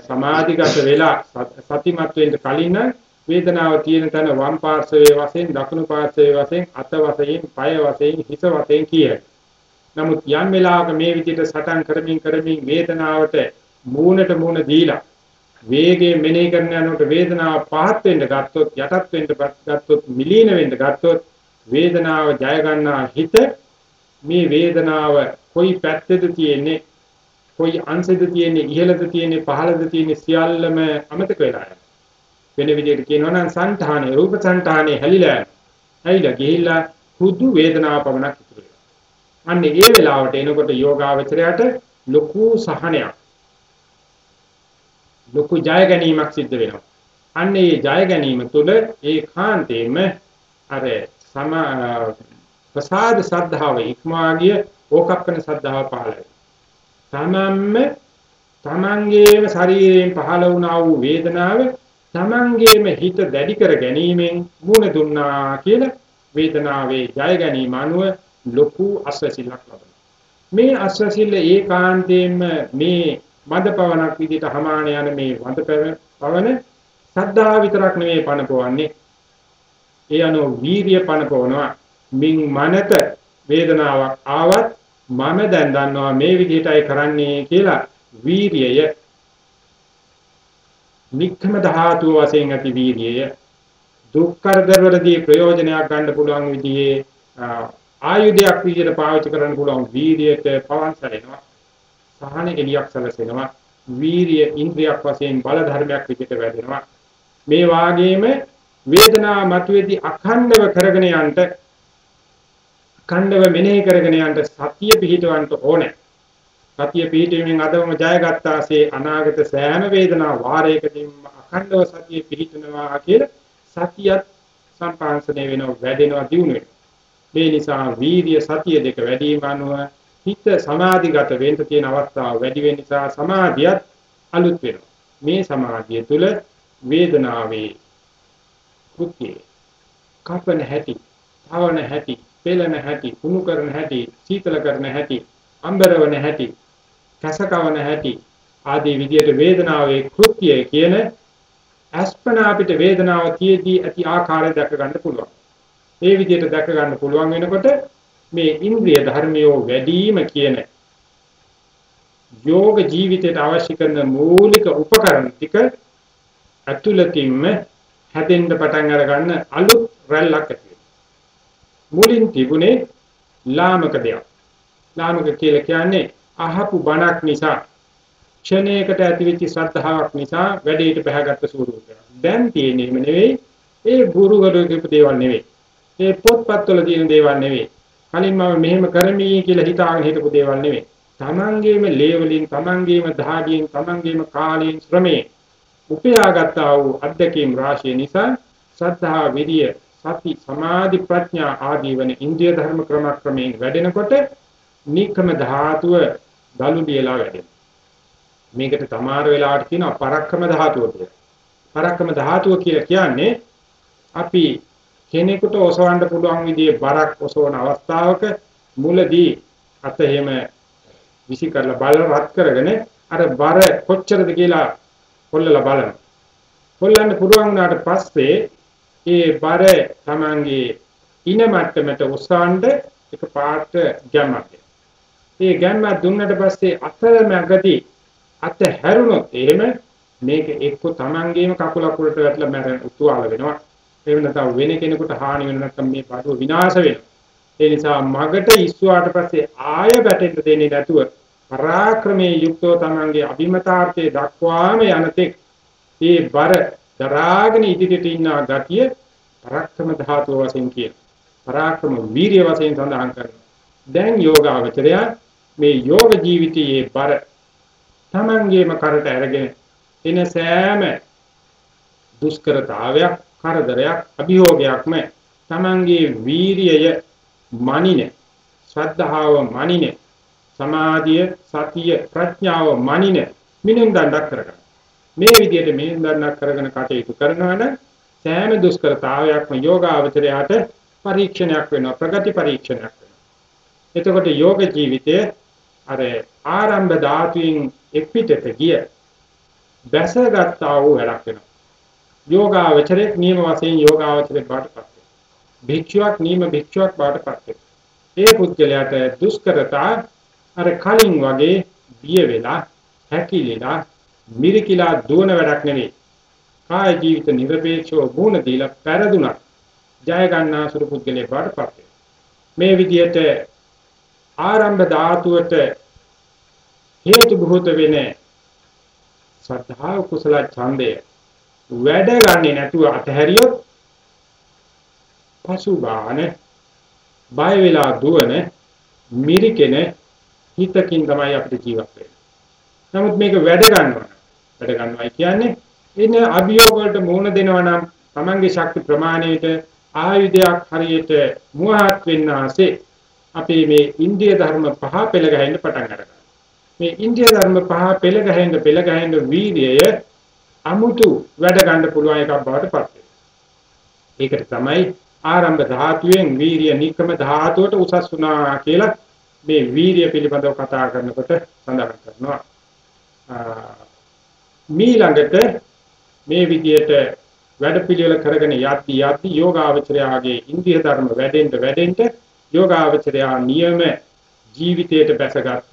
සමාධිගත වෙලා සතිමත් වෙන්න කලින් නම් වේදනාව තියෙන තැන වම් පාර්ශවයේ වශයෙන් දකුණු පාර්ශවයේ වශයෙන් අත වශයෙන් පය වශයෙන් හිස වශයෙන් කියයි. නමුත් යම් වෙලාවක මේ විදිහට සටන් කරමින් කරමින් වේදනාවට මූණට මූණ දීලා වේගයේ මෙනෙහි කරන යනකොට වේදනාව පහත් වෙන්න ගත්තොත් යටත් වෙන්න ගත්තොත් මිලීන වෙන්න ගත්තොත් වේදනාව ජය ගන්නා හිත මේ වේදනාව කොයි පැත්තේද තියෙන්නේ කොයි අංශෙද තියෙන්නේ ඉහළද තියෙන්නේ පහළද තියෙන්නේ සියල්ලම අමතක වෙලා යනවා. වෙන විදිහට කියනවා නම් සංඨානේ රූප සංඨානේ හැලිලා හැලිලා ගිහිල්ලා හුදු වේදනාව පමණක් ඉතුරු වෙනවා. අන්න ඒ වෙලාවට එනකොට යෝගාවචරයට ලොකු සහනයක්. ලොකු ජය ගැනීමක් සිද්ධ වෙනවා. අන්න ඒ ජය ගැනීම තුළ ඒකාන්තයෙන්ම අර සම ප්‍රසාද සද්ධාව ඉක්මාගිය ඕකප්පන සද්ධාව පහළ වෙනවා. තමන්ම තමන්ගේම ශරීරයෙන් පහළ වුණා වූ වේදනාව තමන්ගේම හිත දැඩි කර ගැනීමෙන් මුණ දුන්නා කියලා වේදනාවේ ජය ගැනීම අනුව ලොකු අස්වැසිල්ලක් ලබනවා. මේ අස්වැසිල්ල ඒකාන්තයෙන්ම මේ මදපවණක් විදිහට හමාන යන මේ වඳ පවන සද්ධා විතරක් නෙමෙයි පනපවන්නේ. ඒ අනුව වීරිය පනපවනවා. මින් මනත වේදනාවක් ආවත් මම දැන් දන්නවා මේ විදිහටයි කරන්නේ කියලා වීරියය නික්කම ධාතුව වශයෙන් ඇති වීර්යය දුක් කරදර වලදී ප්‍රයෝජනයක් ගන්න පුළුවන් විදිහේ ආයුධයක් විදිහට පාවිච්චි කරන්න පුළුවන් වීර්යයට පවන්සලෙනවා සහන එලියක් සැලසෙනවා වීර්ය ඉන්ද්‍රියක් වශයෙන් බල ධර්මයක් විදිහට වැඩෙනවා මේ වාගේම වේදනාව මතුවේදී අඛණ්ඩව කරගෙන යන්න අඛණ්ඩව මෙනෙහි කරගෙන යන්න සතිය පිහිටවන්න ඕනේ. සතිය පිහිටීමෙන් අදවම ජයගත්තාසේ අනාගත සෑම වේදනා වාරයකදීම අඛණ්ඩව සතිය පිහිටනවා කියලා සතියත් සම්පාංශණය වෙනවා වැඩෙනවා දියුණු වෙනවා. මේ නිසා වීර්ය සතිය දෙක වැඩි වීම අනුව හිත සමාධිගත වෙන්න තියෙන අවස්ථාව වැඩි වෙන නිසා සමාධියත් අලුත් වෙනවා මේ සමාධිය තුළ වේදනාවේ කෘත්‍යය කපන හැටි, භවන හැටි, පෙළන හැටි, කුණු කරන හැටි, සීතල කරන හැටි, අම්බරවන හැටි කැසකවන හැටි ආදී විදියට වේදනාවේ කෘත්‍යය කියන අස්පනා අපිට වේදනාව තියේදී ඇති ආකාරය දැක ගන්න පුළුවන්. ඒ විදියට දැක ගන්න පුළුවන් වෙනකොට මේ ඉන්ද්‍රිය ධර්මියෝ වැඩිම කියන යෝග ජීවිතයට අවශ්‍ය කරන මූලික උපකරණ ටික අතුලතින්ම හැදෙන්න පටන් අර ගන්න අලුත් රැල්ලක් ඇති මුලින් තිබුණේ ලාමක දෙයක්. ලාමක කියලා කියන්නේ අහපු බණක් නිසා ක්ෂණයකට ඇතිවෙච්ච ශ්‍රද්ධාවක් නිසා වැඩේට බහගත්ත ස්වරූපයක්. දැන් තියෙන්නේම නෙවෙයි ඒ ගුරුවරු කියපු දේවල් නෙවෙයි. ඒ පොත්පත්වල තියෙන දේවල් නෙවෙයි. කලින් මම මෙහෙම කරමි කියලා හිතාගෙන හිටපු දේවල් නෙවෙයි. තමන්ගේම ලේවලින් තමන්ගේම දහඩියෙන් තමන්ගේම කාලයෙන් ශ්‍රමයෙන් උපයාගත්තා වූ අධ්‍යක්ීම් රාශිය නිසා සද්ධා විරිය සති සමාධි ප්‍රඥා ආදී වන ඉන්ද්‍රිය ධර්ම ක්‍රමක්‍රමයෙන් වැඩෙනකොට නික්කම ධාතුව දලු බියලා වැඩෙනවා. මේකට තමාර වෙලාවට කියනවා පරක්කම ධාතුව කියලා. පරක්කම ධාතුව කියලා කියන්නේ අපි කෙනෙකුට ඔසවන්න පුළුවන් විදිහේ බරක් ඔසවන අවස්ථාවක මුලදී අත එහෙම විසි කරලා බල රත් කරගෙන අර බර කොච්චරද කියලා කොල්ලලා බලනවා. කොල්ලන්න පුළුවන් වුණාට පස්සේ ඒ බර Tamange ඉන මට්ටමට උස්සාන්න එක පාට ගැම්මක් ඒ ගැම්ම දුන්නට පස්සේ අතරමැගදී අත හැරුණොත් එහෙම මේක එක්ක Tamangeම කකුල අකුරට වැටලා මැරෙන උතුාල වෙනවා. එහෙම නැත්නම් වෙන කෙනෙකුට හානි වෙන නැත්නම් මේ බඩුව විනාශ වෙනවා. ඒ නිසා මගට ඉස්සුවාට පස්සේ ආය වැටෙන්න දෙන්නේ නැතුව පරාක්‍රමයේ යුක්තව තමන්ගේ අභිමතාර්ථයේ දක්වාම යනතෙක් මේ බර දරාගෙන ඉදිරියට ඉන්න ගතිය පරාක්‍රම ධාතුව වශයෙන් කියන පරාක්‍රම වීරිය වශයෙන් සඳහන් කරනවා දැන් යෝගාවචරය මේ යෝග ජීවිතයේ බර තමන්ගේම කරට අරගෙන එන සෑම දුෂ්කරතාවයක් කරදරයක් අභියෝගයක්ම තමන්ගේ වීරියය මනින ශ්‍රද්ධාව මනින සමාධිය සතිය ප්‍රඥාව මනින මිනුම් දණ්ඩක් කරගන්න. මේ විදිහට මිනුම් දණ්ඩක් කරගෙන කටයුතු කරනවා නම් සෑම දුෂ්කරතාවයක්ම යෝගාවචරයට පරීක්ෂණයක් වෙනවා ප්‍රගති පරීක්ෂණයක් වෙනවා. එතකොට යෝග ජීවිතයේ අර ආරම්භ ධාතුන් එක් පිටට ගිය බැසගත්තා වූ වැඩක් වෙනවා. යෝගාවචරයේ නියම වශයෙන් යෝගාවචරයේ බාටපත් වෙනවා. භික්ෂුවක් නියම භික්ෂුවක් බාටපත් වෙනවා. ඒ පුද්ගලයාට දුෂ්කරතා අර කලින් වගේ බිය වෙලා හැකිලිලා මිරිකිලා දුවන වැඩක් නෙවෙයි. කාය ජීවිත නිර්පේක්ෂව වුණ දීලා පෙරදුනා. ජය ගන්නා සුරු පුද්ගලයෙක් බාටපත් මේ විදිහට ආරම්භ ධාතුවට හේතු භූත වෙන්නේ සද්ධා කුසල ඡන්දය වැඩ ගන්නේ නැතුව අතහැරියොත් පසුබාන බය වෙලා දුවන මිරිකෙන හිතකින් තමයි අපිට ජීවත් වෙන්නේ. නමුත් මේක වැඩ ගන්නවා. වැඩ ගන්නවා කියන්නේ ඉන්න අභියෝග වලට මුහුණ දෙනවා නම් Tamange ශක්ති ප්‍රමාණයට ආයුධයක් හරියට මුවහත් වෙන්නාසේ අපේ මේ ඉන්දිය ධර්ම පහ පෙළ ගැහෙන්න පටන් ගන්නවා. මේ ඉන්දිය ධර්ම පහ පෙළ ගැහෙන්න පෙළ ගැහෙන්න වීර්යය අමුතු වැඩ ගන්න පුළුවන් එකක් බවට පත් ඒකට තමයි ආරම්භ ධාතුවෙන් වීර්ය නික්‍රම ධාතුවට උසස් වුණා කියලා මේ වීර්ය පිළිබඳව කතා කරනකොට සඳහන් කරනවා. මීළඟට මේ විදියට වැඩපිළිවෙල කරගෙන යද්දී යද්දී යෝගාවචරයාගේ ඉන්ද්‍රිය ධර්ම වැඩෙන්න වැඩෙන්න යෝගාවචරයා නියම ජීවිතයට බැසගත්ත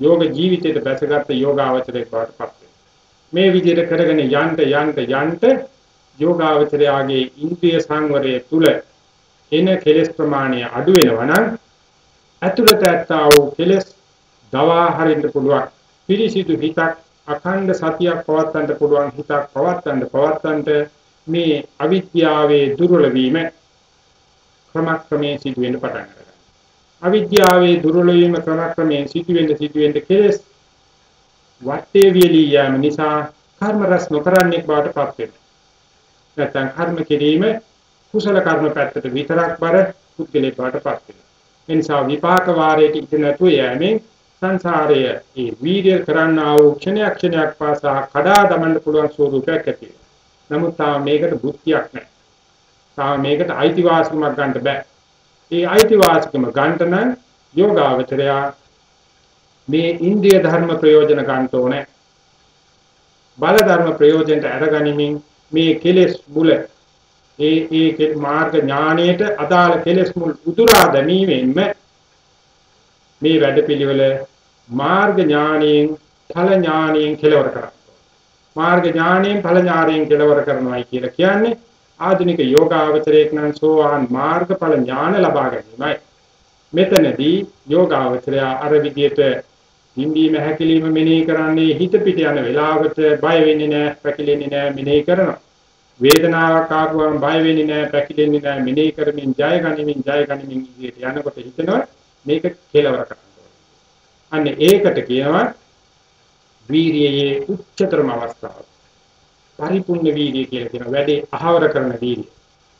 යෝග ජීවිතයට බැසගත්ත යෝගාවචරයක් බවට පත් මේ විදිහට කරගෙන යන්න යන්න යන්න යෝගාවචරයාගේ ඉන්ද්‍රිය සංවරය තුල එන කෙලෙස් ප්‍රමාණය අඩු වෙනවා නම් ඇතුළත ඇත්තා වූ කෙලෙස් දවා හරින්න පුළුවන් පිරිසිදු හිතක් අඛණ්ඩ සතියක් පවත්වන්න පුළුවන් හිතක් පවත්වන්න පවත්වන්න මේ අවිද්‍යාවේ දුර්වල වීම ක්‍රමක්‍රමයෙන් සිදු වෙන්න පටන් ගන්නවා. අවිද්‍යාවේ දුර්වල වීම ක්‍රමක්‍රමයෙන් සිදු වෙන්න සිදු වෙන්න කෙලෙස් වටේ වියලී යාම නිසා කර්ම රැස් නොකරන්නේ බවට පත් වෙනවා. නැත්නම් කර්ම කිරීම කුසල කර්ම පැත්තට විතරක් බර පුද්ගලයෙක් බවට පත් වෙනවා. ඒ නිසා විපාක වාරයට ඉඳ නැතුව යෑමෙන් සංසාරයේ ඒ වීර්ය කරන්නා වූ ක්ෂණයක් ක්ෂණයක් පාසා කඩා දමන්න පුළුවන් ස්වරූපයක් ඇති වෙනවා. නමුත් තාම මේකට බුද්ධියක් නැහැ. තාම මේකට අයිතිවාසිකමක් ගන්න බෑ. ඒ අයිතිවාසිකම ගන්න නම් යෝගාවචරයා මේ ඉන්ද්‍රිය ධර්ම ප්‍රයෝජන ගන්න ඕනේ. බල ධර්ම ප්‍රයෝජනට අරගනිමින් මේ කෙලෙස් මුල ඒ ඒ මාර්ග ඥාණයට අදාළ කෙලෙස් මුල් උදුරා දැමීමෙන්ම මේ වැඩපිළිවෙල මාර්ග ඥාණයෙන් ඵල ඥාණයෙන් කෙලවර කරනවා. මාර්ග ඥාණයෙන් ඵල ඥාණයෙන් කෙලවර කරනවායි කියලා කියන්නේ ආධුනික යෝගාවචරයක් නම් සෝවාන් මාර්ගඵල ඥාන ලබා ගැනීමයි. මෙතනදී යෝගාවචරය අර විදියට බිම්බීම හැකිලිම මෙනෙහි කරන්නේ හිත පිට යන වෙලාවට බය වෙන්නේ නැහැ, පැකිලෙන්නේ නැහැ, මෙනෙහි කරනවා. වේදනාවක් ආපුවම බය වෙන්නේ නැහැ, පැකිලෙන්නේ නැහැ, මෙනෙහි කරමින් ජය ගනිමින් ජය ගනිමින් ඉදිරියට යනකොට හිතෙනවා මේක කෙලවර කරන්න අන්න ඒකට කියනවා වීරියේ උච්චතරම අවස්ථාව. පරිපූර්ණ වීර්යය කියලා කියන වැඩේ අහවර කරන වීර්යය.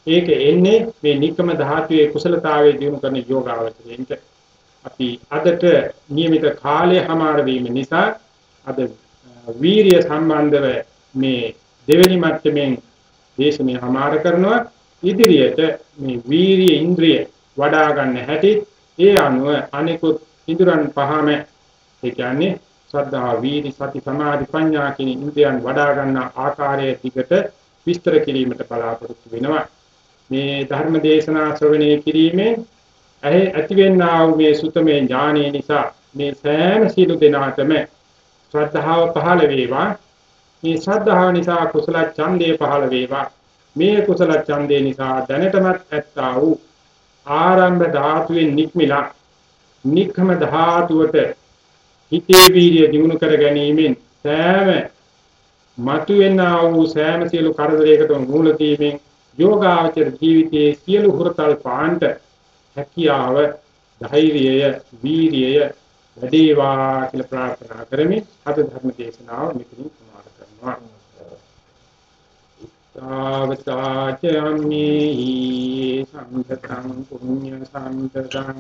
ඒක එන්නේ මේ නික්කම ධාතුවේ කුසලතාවයේ දිනු කරන යෝගාවචරයෙන්ට අපි අදට નિયમિત කාලය හමාර වීම නිසා අද වීර්ය සම්බන්ධව මේ දෙවෙනි මට්ටමින් දේශනය හමාර කරනවා ඉදිරියට මේ වීර්ය ඉන්ද්‍රිය වඩා ගන්න හැටි ඒ අනුව අනිකුත් ඉඳුරන් පහම ඒ කියන්නේ ශ්‍රද්ධා වීර්ය සති සමාධි ප්‍රඥා කියන ඉන්ද්‍රියන් වඩා ගන්න ආකාරයේ ටිකට විස්තර කිරීමට බලාපොරොත්තු වෙනවා මේ ධර්ම දේශනා ශ්‍රවණය කිරීමෙන් ඇහි ඇතිවෙනා වූ මේ සුතමේ ඥානය නිසා මේ සෑම සීල දෙනාටම ශ්‍රද්ධාව පහළ වේවා. මේ ශ්‍රද්ධාව නිසා කුසල ඡන්දය පහළ වේවා. මේ කුසල ඡන්දේ නිසා දැනටමත් ඇත්තා වූ ආරම්භ ධාතුවේ නික්මිලා නික්කම ධාතුවට හිතේ වීර්ය දිනු කර ගැනීමෙන් සෑම මතුවෙනා වූ සෑම සියලු කරදරයකට මූල තීමෙන් යෝගාචර ජීවිතයේ සියලු හුරතල් පාන්ට හැකියාව ධෛර්යය වීරියය වැඩිවා කියලා ප්‍රාර්ථනා කරමි අද ධර්ම දේශනාව මෙතනින් සමාප්ත කරනවා. තාවතාචම්මේහි සම්පතං පුඤ්ඤ සම්පතං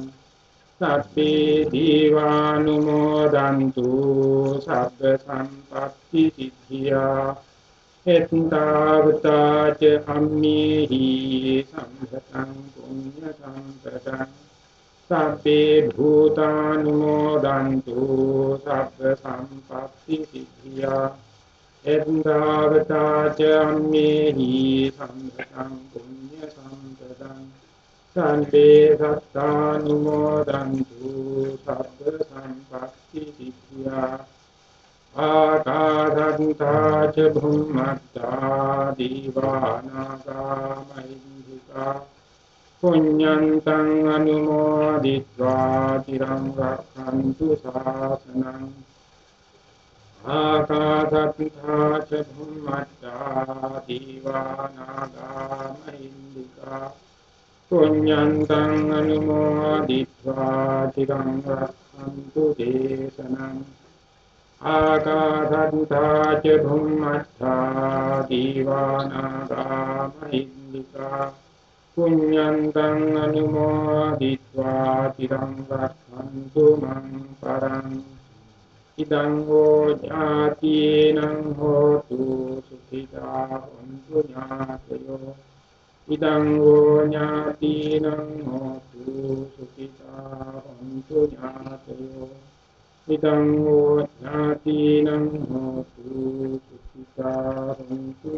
සබ්බේ දීවානුමෝදන්තු සබ්බ සම්පත්ති සිද්ධියා එත්තාවතාච අම්මේහි සම්පතං පුඤ්ඤ සම්පතං සබ්බේ භූතානුමෝදන්තු සබ්බ සම්පත්ති සිද්ධියා එත්තාවතාච අම්මේහි සම්පතං පුඤ්ඤ සම්පතං සම්පේ සත්තානුමෝදන්තු සබ්බ සම්පත්ති සිද්ධියා ආකාසත්තා ච භුම්මත්තා දීවානාගා මහින්දිකා පුඤ්ඤන්තං අනුමෝදිत्वा තිරං රක්ඛන්තු ශාසනං ආකාසත්තා ච භුම්මත්තා දීවානාගා මහින්දිකා පුඤ්ඤන්තං අනුමෝදිत्वा තිරං රක්ඛන්තු දේශනං ආකාසත්තා ච භුම්මත්තා දීවානාගා මහිද්దికා පුඤ්ඤන්තං අනුමෝදිत्वा තිරං රක්ඛන්තු මං පරං ඉදං හෝ ඥාතිනං හෝතු සුඛිතා හොන්තු ඥාතයෝ ඉදං හෝ ඥාතිනං හෝතු සුඛිතා හොන්තු ඥාතයෝ ඉදං හෝ ඥාතිනං හෝතු සුඛිතා හොන්තු